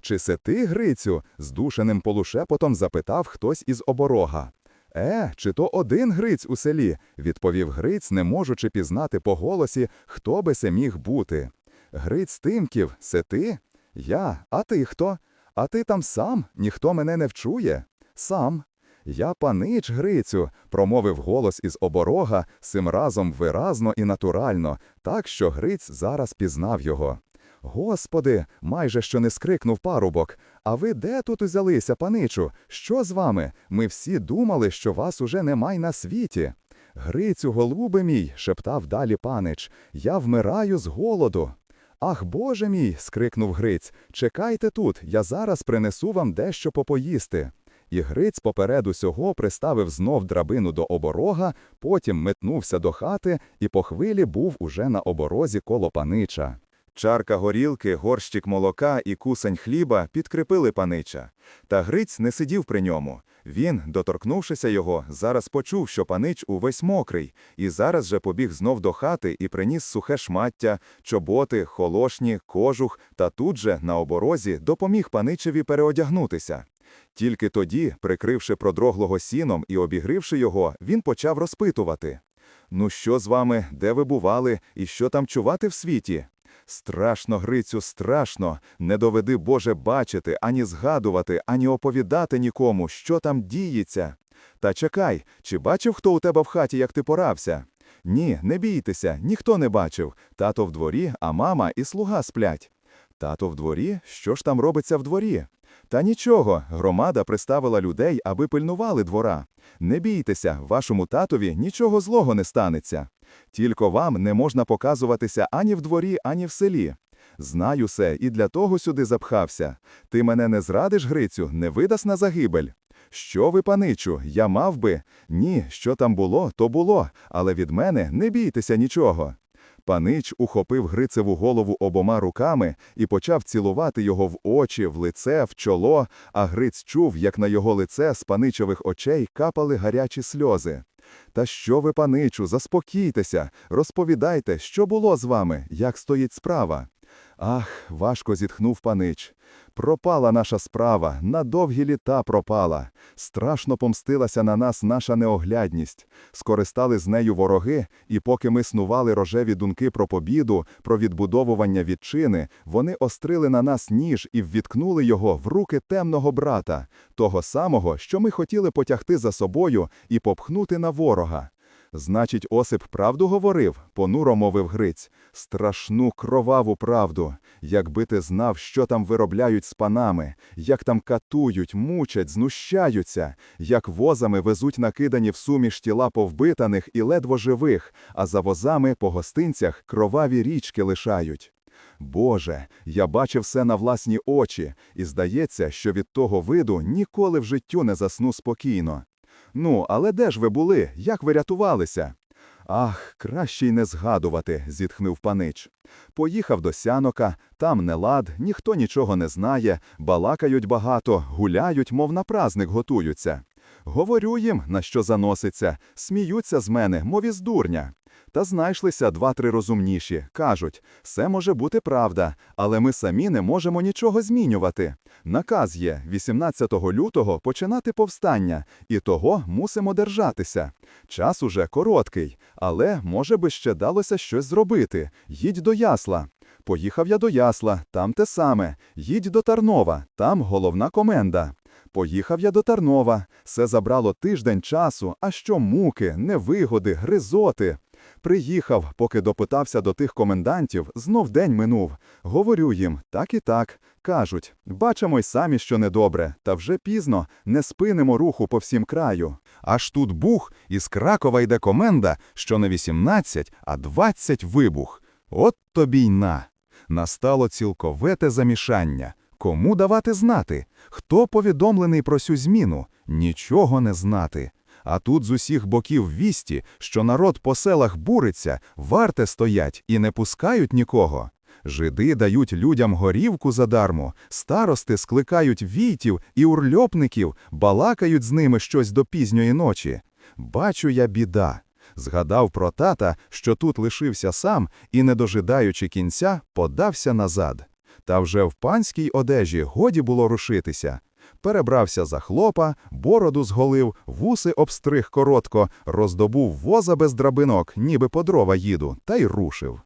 Чи се ти, Грицю? здушеним полушепотом запитав хтось із оборога. Е, чи то один Гриць у селі, відповів Гриць, не можучи пізнати по голосі, хто би се міг бути. Гриць Тимків, се ти? Я, а ти хто? А ти там сам, ніхто мене не вчує? Сам. Я панич, Грицю, промовив голос із оборога, сим разом виразно і натурально, так що Гриць зараз пізнав його. Господи, майже що не скрикнув парубок. А ви де тут узялися, паничу? Що з вами? Ми всі думали, що вас уже немає на світі. Грицю, голуби мій, шептав далі панич, я вмираю з голоду. Ах, Боже мій. скрикнув Гриць. Чекайте тут, я зараз принесу вам дещо попоїсти. І Гриць поперед усього приставив знов драбину до оборога, потім метнувся до хати і по хвилі був уже на оборозі коло панича. Чарка горілки, горщик молока і кусень хліба підкріпили панича. Та Гриць не сидів при ньому. Він, доторкнувшися його, зараз почув, що панич увесь мокрий, і зараз же побіг знов до хати і приніс сухе шмаття, чоботи, холошні, кожух, та тут же, на оборозі, допоміг паничеві переодягнутися. Тільки тоді, прикривши продроглого сіном і обігривши його, він почав розпитувати. «Ну що з вами, де ви бували, і що там чувати в світі?» Страшно, Грицю, страшно, не доведи Боже бачити, ані згадувати, ані оповідати нікому, що там діється. Та чекай, чи бачив хто у тебе в хаті, як ти порався? Ні, не бійтеся, ніхто не бачив. Тато в дворі, а мама і слуга сплять. Тато в дворі? Що ж там робиться в дворі? Та нічого, громада приставила людей, аби пильнували двора. Не бійтеся, вашому татові нічого злого не станеться. Тільки вам не можна показуватися ані в дворі, ані в селі. Знаю се, і для того сюди запхався. Ти мене не зрадиш, Грицю, не видас на загибель. Що ви, паничу, я мав би? Ні, що там було, то було, але від мене не бійтеся нічого. Панич ухопив Грицеву голову обома руками і почав цілувати його в очі, в лице, в чоло, а Гриць чув, як на його лице з паничевих очей капали гарячі сльози. Та що ви, паничу, заспокійтеся, розповідайте, що було з вами, як стоїть справа. Ах, важко зітхнув панич. Пропала наша справа, на довгі літа пропала. Страшно помстилася на нас наша неоглядність. Скористали з нею вороги, і поки ми снували рожеві думки про побіду, про відбудовування вітчини, вони острили на нас ніж і ввіткнули його в руки темного брата, того самого, що ми хотіли потягти за собою і попхнути на ворога. Значить, Осип правду говорив, понуро мовив Гриць. Страшну кроваву правду. Якби ти знав, що там виробляють з панами, як там катують, мучать, знущаються, як возами везуть накидані в суміш тіла повбитаних і ледво живих, а за возами по гостинцях кроваві річки лишають. Боже, я бачив все на власні очі, і здається, що від того виду ніколи в життю не засну спокійно. Ну, але де ж ви були? Як ви рятувалися? Ах, краще й не згадувати, зітхнув панич. Поїхав до сянока, там не лад, ніхто нічого не знає, балакають багато, гуляють, мов на праздник готуються. Говорю їм, на що заноситься, сміються з мене, мов із дурня. Та знайшлися два-три розумніші, кажуть, все може бути правда, але ми самі не можемо нічого змінювати. Наказ є 18 лютого починати повстання, і того мусимо держатися. Час уже короткий, але, може би, ще далося щось зробити. Їдь до ясла. Поїхав я до ясла, там те саме. Їдь до Тарнова, там головна коменда. Поїхав я до Тарнова. Все забрало тиждень часу, а що муки, невигоди, гризоти. Приїхав, поки допитався до тих комендантів, знов день минув. Говорю їм, так і так. Кажуть, бачимо й самі, що недобре, та вже пізно, не спинимо руху по всім краю. Аж тут бух, із Кракова йде коменда, що не 18, а 20 вибух. От тобі й на. Настало цілковите замішання. Кому давати знати? Хто повідомлений про цю зміну? Нічого не знати. А тут з усіх боків вісті, що народ по селах буриться, варте стоять і не пускають нікого. Жиди дають людям горівку задармо, старости скликають війтів і урльопників, балакають з ними щось до пізньої ночі. Бачу я біда. Згадав про тата, що тут лишився сам і, не дожидаючи кінця, подався назад. Та вже в панській одежі годі було рушитися. Перебрався за хлопа, бороду зголив, вуси обстриг коротко, роздобув воза без драбинок, ніби по дрова їду, та й рушив.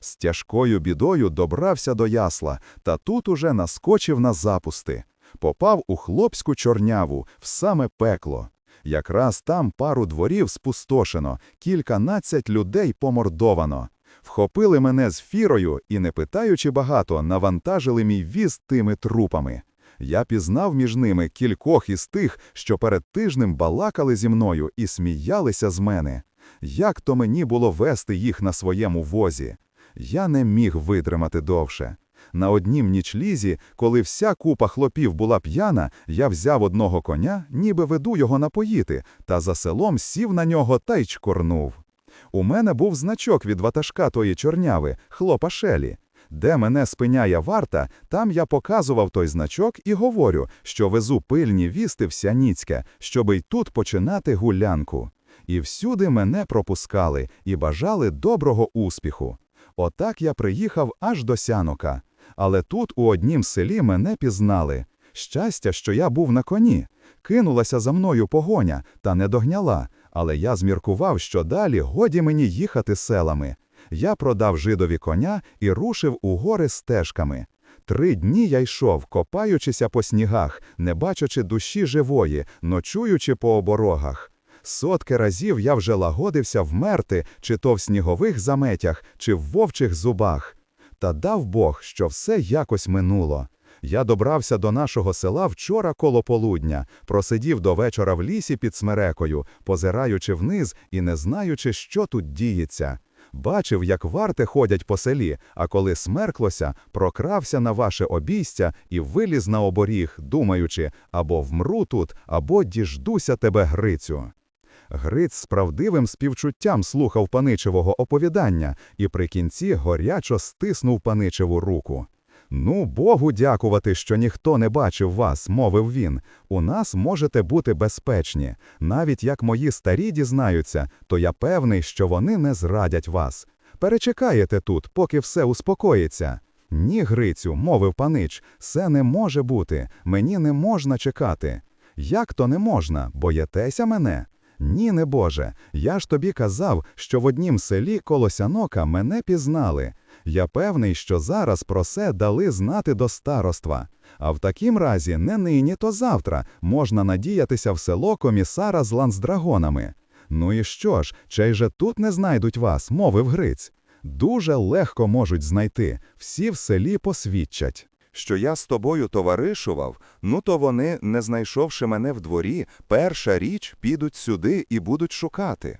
З тяжкою бідою добрався до ясла, та тут уже наскочив на запусти. Попав у хлопську чорняву, в саме пекло. Якраз там пару дворів спустошено, кільканадцять людей помордовано. Вхопили мене з фірою і, не питаючи багато, навантажили мій віз тими трупами. Я пізнав між ними кількох із тих, що перед тижнем балакали зі мною і сміялися з мене. Як то мені було вести їх на своєму возі? Я не міг витримати довше. На однім нічлізі, коли вся купа хлопів була п'яна, я взяв одного коня, ніби веду його напоїти, та за селом сів на нього та й чкорнув. У мене був значок від ватажка тої чорняви, хлопа Шелі. Де мене спиняє варта, там я показував той значок і говорю, що везу пильні вісти в Сяніцьке, щоби й тут починати гулянку. І всюди мене пропускали і бажали доброго успіху. Отак я приїхав аж до Сянока. Але тут у однім селі мене пізнали. Щастя, що я був на коні. Кинулася за мною погоня та не догняла, але я зміркував, що далі годі мені їхати селами. Я продав жидові коня і рушив у гори стежками. Три дні я йшов, копаючися по снігах, не бачачи душі живої, ночуючи по оборогах. Сотки разів я вже лагодився вмерти, чи то в снігових заметях, чи в вовчих зубах. Та дав Бог, що все якось минуло. Я добрався до нашого села вчора коло полудня, просидів до вечора в лісі під смерекою, позираючи вниз і не знаючи, що тут діється. Бачив, як варти ходять по селі, а коли смерклося, прокрався на ваше обійстя і виліз на оборіг, думаючи, або вмру тут, або діждуся тебе, Грицю. Гриць з правдивим співчуттям слухав паничевого оповідання і при кінці горячо стиснув паничеву руку. Ну, Богу дякувати, що ніхто не бачив вас, мовив він. У нас можете бути безпечні. Навіть як мої старі дізнаються, то я певний, що вони не зрадять вас. Перечекаєте тут, поки все успокоїться. Ні, Грицю, мовив панич, це не може бути, мені не можна чекати. Як то не можна? Боїтеся мене? Ні, не Боже, я ж тобі казав, що в однім селі коло Сянока мене пізнали. Я певний, що зараз про це дали знати до староства. А в такім разі не нині, то завтра можна надіятися в село комісара з ланцдрагонами. Ну і що ж, чай же тут не знайдуть вас, мовив Гриць. Дуже легко можуть знайти, всі в селі посвідчать. Що я з тобою товаришував, ну то вони, не знайшовши мене в дворі, перша річ підуть сюди і будуть шукати.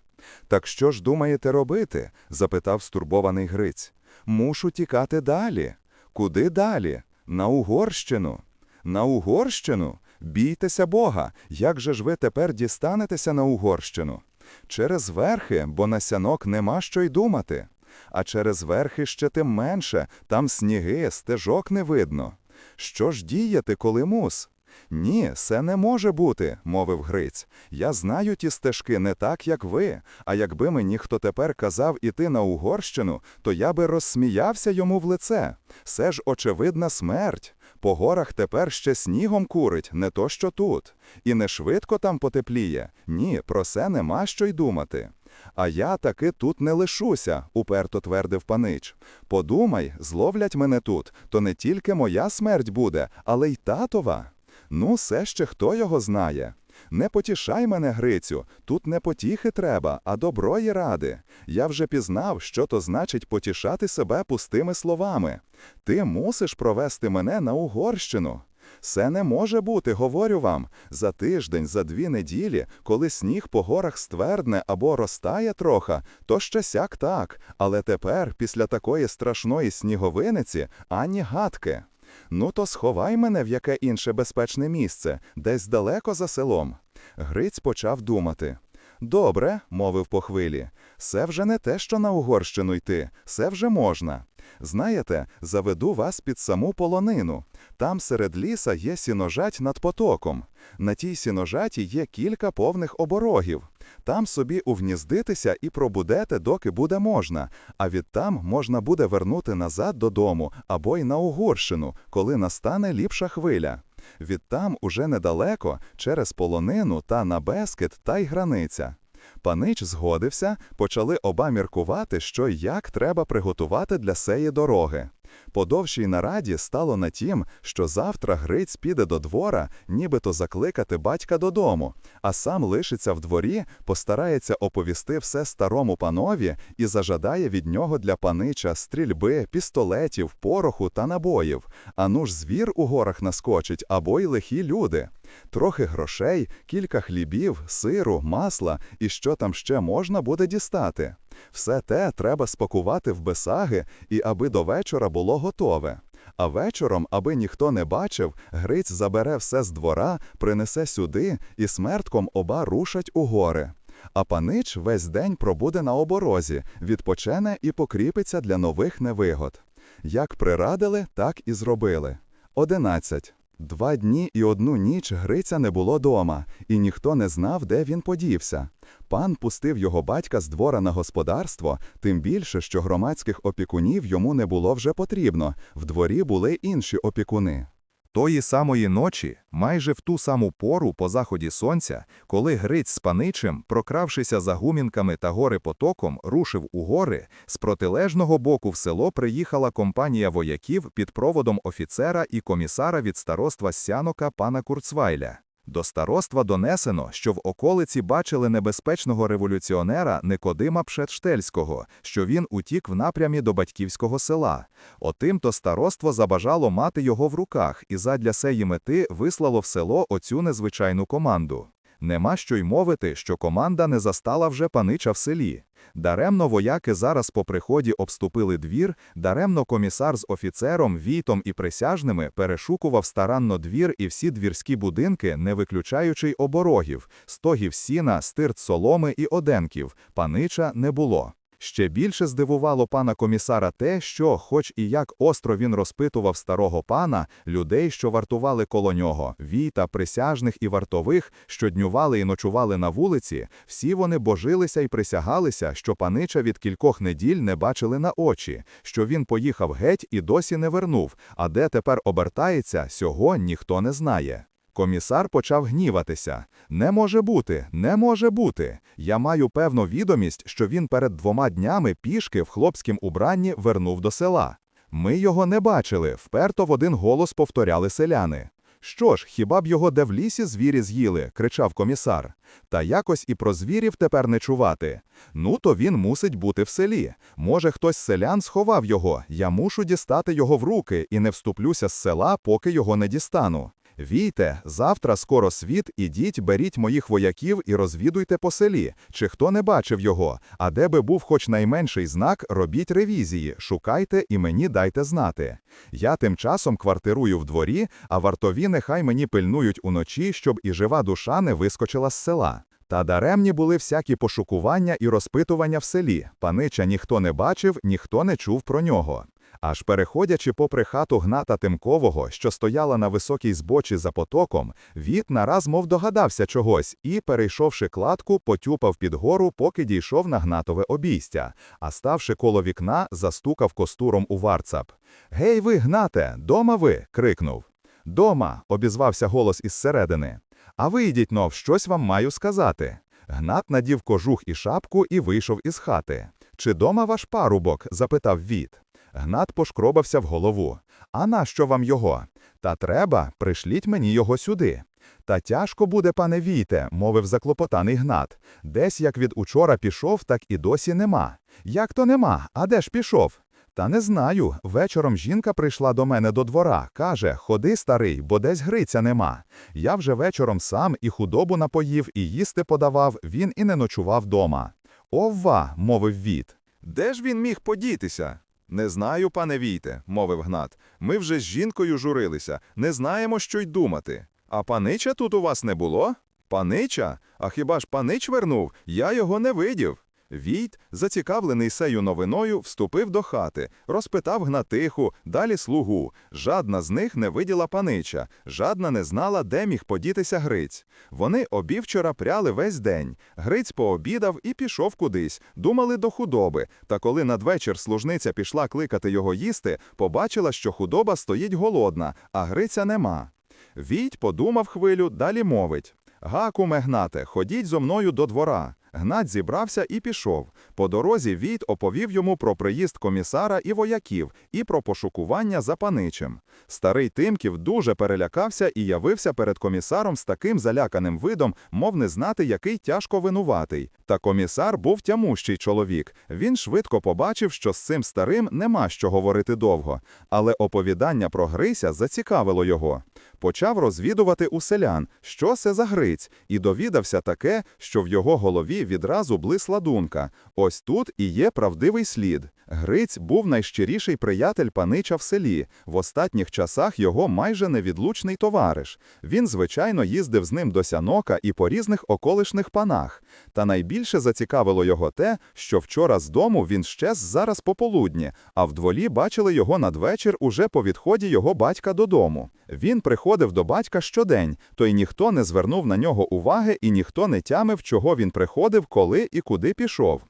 Так що ж думаєте робити? запитав стурбований Гриць. Мушу тікати далі. Куди далі? На Угорщину. На Угорщину? Бійтеся Бога. Як же ж ви тепер дістанетеся на Угорщину? Через верхи, бо на сянок нема що й думати. А через верхи ще тим менше, там сніги, стежок не видно. Що ж діяти, коли мус? Ні, це не може бути, мовив Гриць. Я знаю ті стежки не так, як ви. А якби мені хто тепер казав іти на Угорщину, то я би розсміявся йому в лице. Це ж очевидна смерть. По горах тепер ще снігом курить, не то що тут. І не швидко там потепліє. Ні, про це нема що й думати. А я таки тут не лишуся, уперто твердив панич. Подумай, зловлять мене тут, то не тільки моя смерть буде, але й татова. Ну, все ще хто його знає. Не потішай мене, Грицю, тут не потіхи треба, а доброї ради. Я вже пізнав, що то значить потішати себе пустими словами. Ти мусиш провести мене на Угорщину. Це не може бути, говорю вам. За тиждень, за дві неділі, коли сніг по горах ствердне або розтає троха, то ще сяк так. Але тепер, після такої страшної сніговиниці, ані гадки. Ну, то сховай мене в яке інше безпечне місце, десь далеко за селом. Гриць почав думати. Добре, мовив по хвилі, це вже не те, що на Угорщину йти, це вже можна. Знаєте, заведу вас під саму полонину. Там серед ліса є сіножать над потоком. На тій сіножаті є кілька повних оборогів. Там собі увніздитися і пробудете, доки буде можна, а відтам можна буде вернути назад додому або й на Угорщину, коли настане ліпша хвиля. Відтам уже недалеко, через полонину та на Бескет та й границя. Панич згодився, почали оба міркувати, що як треба приготувати для сеї дороги. По довшій нараді стало на тім, що завтра Гриць піде до двора, нібито закликати батька додому, а сам лишиться в дворі, постарається оповісти все старому панові і зажадає від нього для панича стрільби, пістолетів, пороху та набоїв. А ну ж звір у горах наскочить або й лихі люди. Трохи грошей, кілька хлібів, сиру, масла і що там ще можна буде дістати. Все те треба спакувати в бесаги, і аби до вечора було готове. А вечором, аби ніхто не бачив, Гриць забере все з двора, принесе сюди, і смертком оба рушать у гори. А панич весь день пробуде на оборозі, відпочине і покріпиться для нових невигод. Як прирадили, так і зробили. 11. Два дні і одну ніч Гриця не було дома, і ніхто не знав, де він подівся. Пан пустив його батька з двора на господарство, тим більше, що громадських опікунів йому не було вже потрібно, в дворі були інші опікуни. Тої самої ночі, майже в ту саму пору по заході сонця, коли Гриць з паничем, прокравшися за гумінками та гори потоком, рушив у гори, з протилежного боку в село приїхала компанія вояків під проводом офіцера і комісара від староства Сянока пана Курцвайля. До староства донесено, що в околиці бачили небезпечного революціонера Никодима Пшетштельського, що він утік в напрямі до батьківського села. Отим-то староство забажало мати його в руках і задля сеї мети вислало в село оцю незвичайну команду. Нема що й мовити, що команда не застала вже панича в селі. Даремно вояки зараз по приході обступили двір, даремно комісар з офіцером, війтом і присяжними перешукував старанно двір і всі двірські будинки, не виключаючи й оборогів, стогів сіна, стирт соломи і оденків. Панича не було. Ще більше здивувало пана комісара те, що, хоч і як остро він розпитував старого пана, людей, що вартували коло нього, війта, присяжних і вартових, що днювали і ночували на вулиці, всі вони божилися і присягалися, що панича від кількох неділь не бачили на очі, що він поїхав геть і досі не вернув, а де тепер обертається, сього ніхто не знає. Комісар почав гніватися. Не може бути, не може бути. Я маю певну відомість, що він перед двома днями пішки в хлопськім убранні вернув до села. Ми його не бачили, вперто в один голос повторяли селяни. Що ж, хіба б його де в лісі звірі з'їли, кричав комісар. Та якось і про звірів тепер не чувати. Ну, то він мусить бути в селі. Може, хтось з селян сховав його, я мушу дістати його в руки і не вступлюся з села, поки його не дістану. Війте, завтра скоро світ, ідіть, беріть моїх вояків і розвідуйте по селі, чи хто не бачив його, а де би був хоч найменший знак, робіть ревізії, шукайте і мені дайте знати. Я тим часом квартирую в дворі, а вартові нехай мені пильнують уночі, щоб і жива душа не вискочила з села. Та даремні були всякі пошукування і розпитування в селі. Панича ніхто не бачив, ніхто не чув про нього. Аж переходячи попри хату Гната Тимкового, що стояла на високій збочі за потоком, Віт нараз мов догадався чогось і, перейшовши кладку, потюпав під гору, поки дійшов на Гнатове обійстя, а ставши коло вікна, застукав костуром у варцап. «Гей ви, Гнате, дома ви!» – крикнув. «Дома!» – обізвався голос із середини. «А ви йдіть, нов, щось вам маю сказати». Гнат надів кожух і шапку і вийшов із хати. «Чи дома ваш парубок?» – запитав Віт. Гнат пошкробався в голову. А нащо вам його? Та треба, пришліть мені його сюди. Та тяжко буде, пане Війте, мовив заклопотаний Гнат. Десь як від учора пішов, так і досі нема. Як то нема? А де ж пішов? Та не знаю. Вечором жінка прийшла до мене до двора. Каже: Ходи, старий, бо десь Гриця нема. Я вже вечором сам і худобу напоїв, і їсти подавав, він і не ночував дома. Ова, мовив Віт. Де ж він міг подітися? Не знаю, пане Війте, мовив Гнат. Ми вже з жінкою журилися, не знаємо, що й думати. А панича тут у вас не було? Панича? А хіба ж панич вернув? Я його не видів. Війт, зацікавлений сею новиною, вступив до хати, розпитав Гнатиху, далі слугу. Жадна з них не виділа панича, жадна не знала, де міг подітися Гриць. Вони обівчора пряли весь день. Гриць пообідав і пішов кудись, думали до худоби. Та коли надвечір служниця пішла кликати його їсти, побачила, що худоба стоїть голодна, а Гриця нема. Війт подумав хвилю, далі мовить. Гаку, мегнате, ходіть зо мною до двора. Гнат зібрався і пішов. По дорозі Війт оповів йому про приїзд комісара і вояків, і про пошукування за паничем. Старий Тимків дуже перелякався і явився перед комісаром з таким заляканим видом, мов не знати, який тяжко винуватий. Та комісар був тямущий чоловік. Він швидко побачив, що з цим старим нема що говорити довго. Але оповідання про Грися зацікавило його. Почав розвідувати у селян, що це за Гриць, і довідався таке, що в його голові відразу блисла думка. Ось тут і є правдивий слід. Гриць був найщиріший приятель панича в селі. В остатніх часах його майже невідлучний товариш. Він, звичайно, їздив з ним до сянока і по різних околишних панах. Та найбільше зацікавило його те, що вчора з дому він щез зараз пополудні, а в дволі бачили його надвечір уже по відході його батька додому. Він приходив до батька щодень, то й ніхто не звернув на нього уваги і ніхто не тямив, чого він приходив, коли і куди пішов.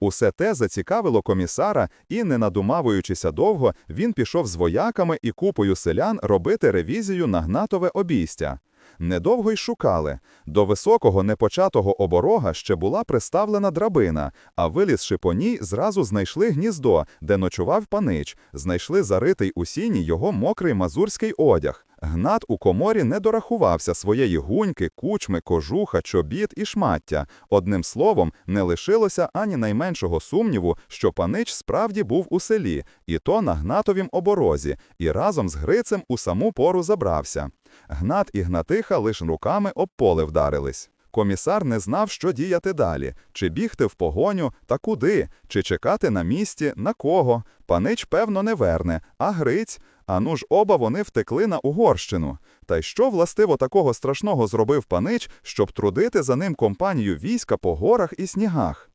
Усе те зацікавило комісара, і, не надумавуючися довго, він пішов з вояками і купою селян робити ревізію на гнатове обійстя. Недовго й шукали. До високого непочатого оборога ще була приставлена драбина, а вилізши по ній, зразу знайшли гніздо, де ночував панич, знайшли заритий у сіні його мокрий мазурський одяг. Гнат у коморі не дорахувався своєї гуньки, кучми, кожуха, чобіт і шмаття. Одним словом, не лишилося ані найменшого сумніву, що панич справді був у селі, і то на гнатовім оборозі, і разом з Грицем у саму пору забрався. Гнат і Гнатиха лиш руками об поле вдарились. Комісар не знав, що діяти далі: чи бігти в погоню, та куди, чи чекати на місці, на кого. Панич, певно, не верне, а Гриць. А ну ж оба вони втекли на Угорщину. Та й що властиво такого страшного зробив панич, щоб трудити за ним компанію війська по горах і снігах?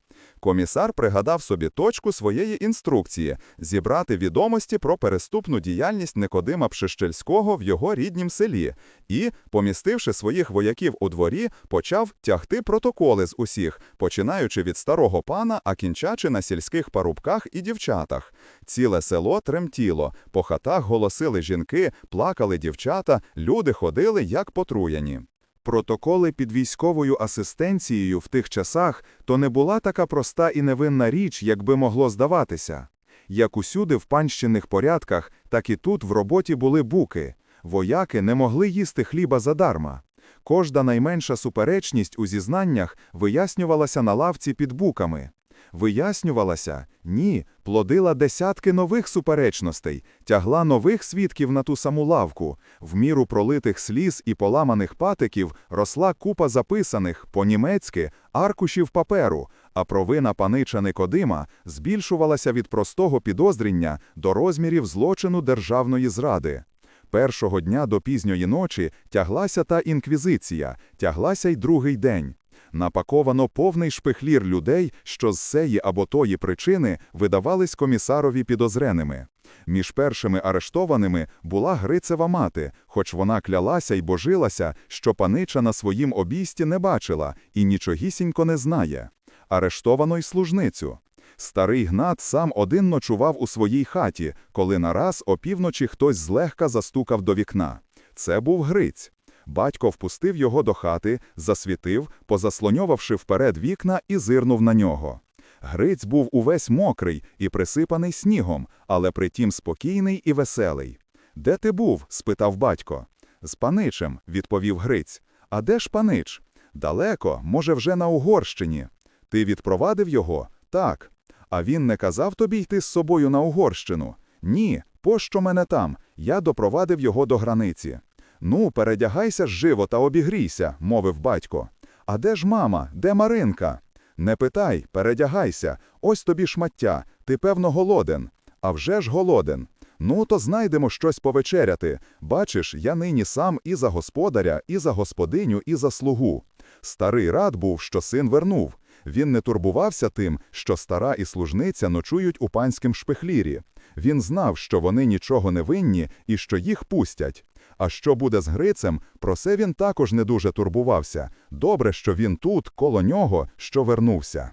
Комісар пригадав собі точку своєї інструкції зібрати відомості про переступну діяльність Никодима Пшищельського в його ріднім селі і, помістивши своїх вояків у дворі, почав тягти протоколи з усіх, починаючи від старого пана, а кінчачи на сільських парубках і дівчатах. Ціле село тремтіло, по хатах голосили жінки, плакали дівчата, люди ходили як потруяні. Протоколи під військовою асистенцією в тих часах то не була така проста і невинна річ, як би могло здаватися. Як усюди в панщинних порядках, так і тут в роботі були буки. Вояки не могли їсти хліба задарма. Кожна найменша суперечність у зізнаннях вияснювалася на лавці під буками. Вияснювалася? Ні, плодила десятки нових суперечностей, тягла нових свідків на ту саму лавку. В міру пролитих сліз і поламаних патиків росла купа записаних, по-німецьки, аркушів паперу, а провина панича Никодима збільшувалася від простого підозріння до розмірів злочину державної зради. Першого дня до пізньої ночі тяглася та інквізиція, тяглася й другий день. Напаковано повний шпихлір людей, що з сеї або тої причини видавались комісарові підозреними. Між першими арештованими була Грицева мати, хоч вона клялася й божилася, що панича на своїм обійсті не бачила і нічогісінько не знає. Арештовано й служницю. Старий Гнат сам один ночував у своїй хаті, коли нараз опівночі хтось злегка застукав до вікна. Це був Гриць. Батько впустив його до хати, засвітив, позаслоньовавши вперед вікна і зирнув на нього. Гриць був увесь мокрий і присипаний снігом, але притім спокійний і веселий. Де ти був? спитав батько. З паничем, відповів Гриць. А де ж панич? Далеко, може, вже на Угорщині. Ти відпровадив його? Так. А він не казав тобі йти з собою на Угорщину? Ні, пощо мене там? Я допровадив його до границі. Ну, передягайся живо та обігрійся, мовив батько. А де ж мама, де Маринка? Не питай, передягайся, ось тобі шмаття, ти, певно, голоден. А вже ж голоден. Ну, то знайдемо щось повечеряти. Бачиш, я нині сам і за господаря, і за господиню, і за слугу. Старий рад був, що син вернув. Він не турбувався тим, що стара і служниця ночують у панськім шпихлірі. Він знав, що вони нічого не винні і що їх пустять. А що буде з Грицем, про це він також не дуже турбувався. Добре, що він тут, коло нього, що вернувся.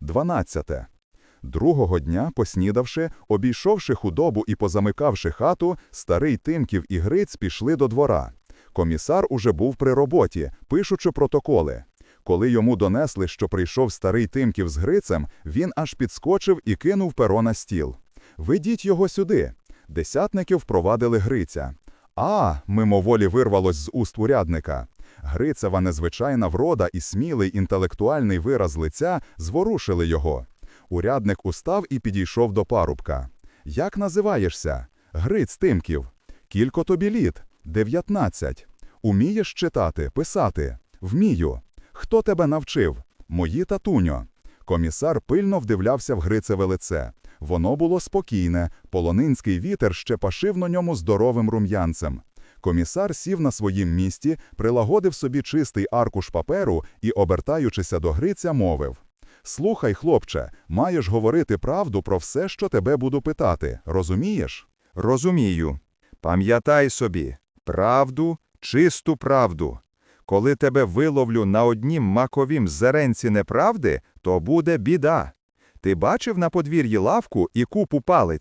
12. Другого дня, поснідавши, обійшовши худобу і позамикавши хату, старий Тимків і Гриць пішли до двора. Комісар уже був при роботі, пишучи протоколи. Коли йому донесли, що прийшов старий Тимків з Грицем, він аж підскочив і кинув перо на стіл. «Ведіть його сюди!» Десятники впровадили Гриця. «А!» – мимоволі вирвалось з уст урядника. Грицева незвичайна врода і смілий інтелектуальний вираз лиця зворушили його. Урядник устав і підійшов до парубка. «Як називаєшся?» «Гриць Тимків». «Кілько тобі літ?» «Дев'ятнадцять». «Умієш читати, писати?» «Вмію». «Хто тебе навчив?» «Мої татуньо». Комісар пильно вдивлявся в Грицеве лице. Воно було спокійне, полонинський вітер ще пашив на ньому здоровим рум'янцем. Комісар сів на своїм місці, прилагодив собі чистий аркуш паперу і, обертаючися до Гриця, мовив. «Слухай, хлопче, маєш говорити правду про все, що тебе буду питати, розумієш?» Розумію. Пам'ятай собі, правду, чисту правду. Коли тебе виловлю на однім маковім зеренці неправди, то буде біда. Ти бачив на подвір'ї лавку і купу палиць?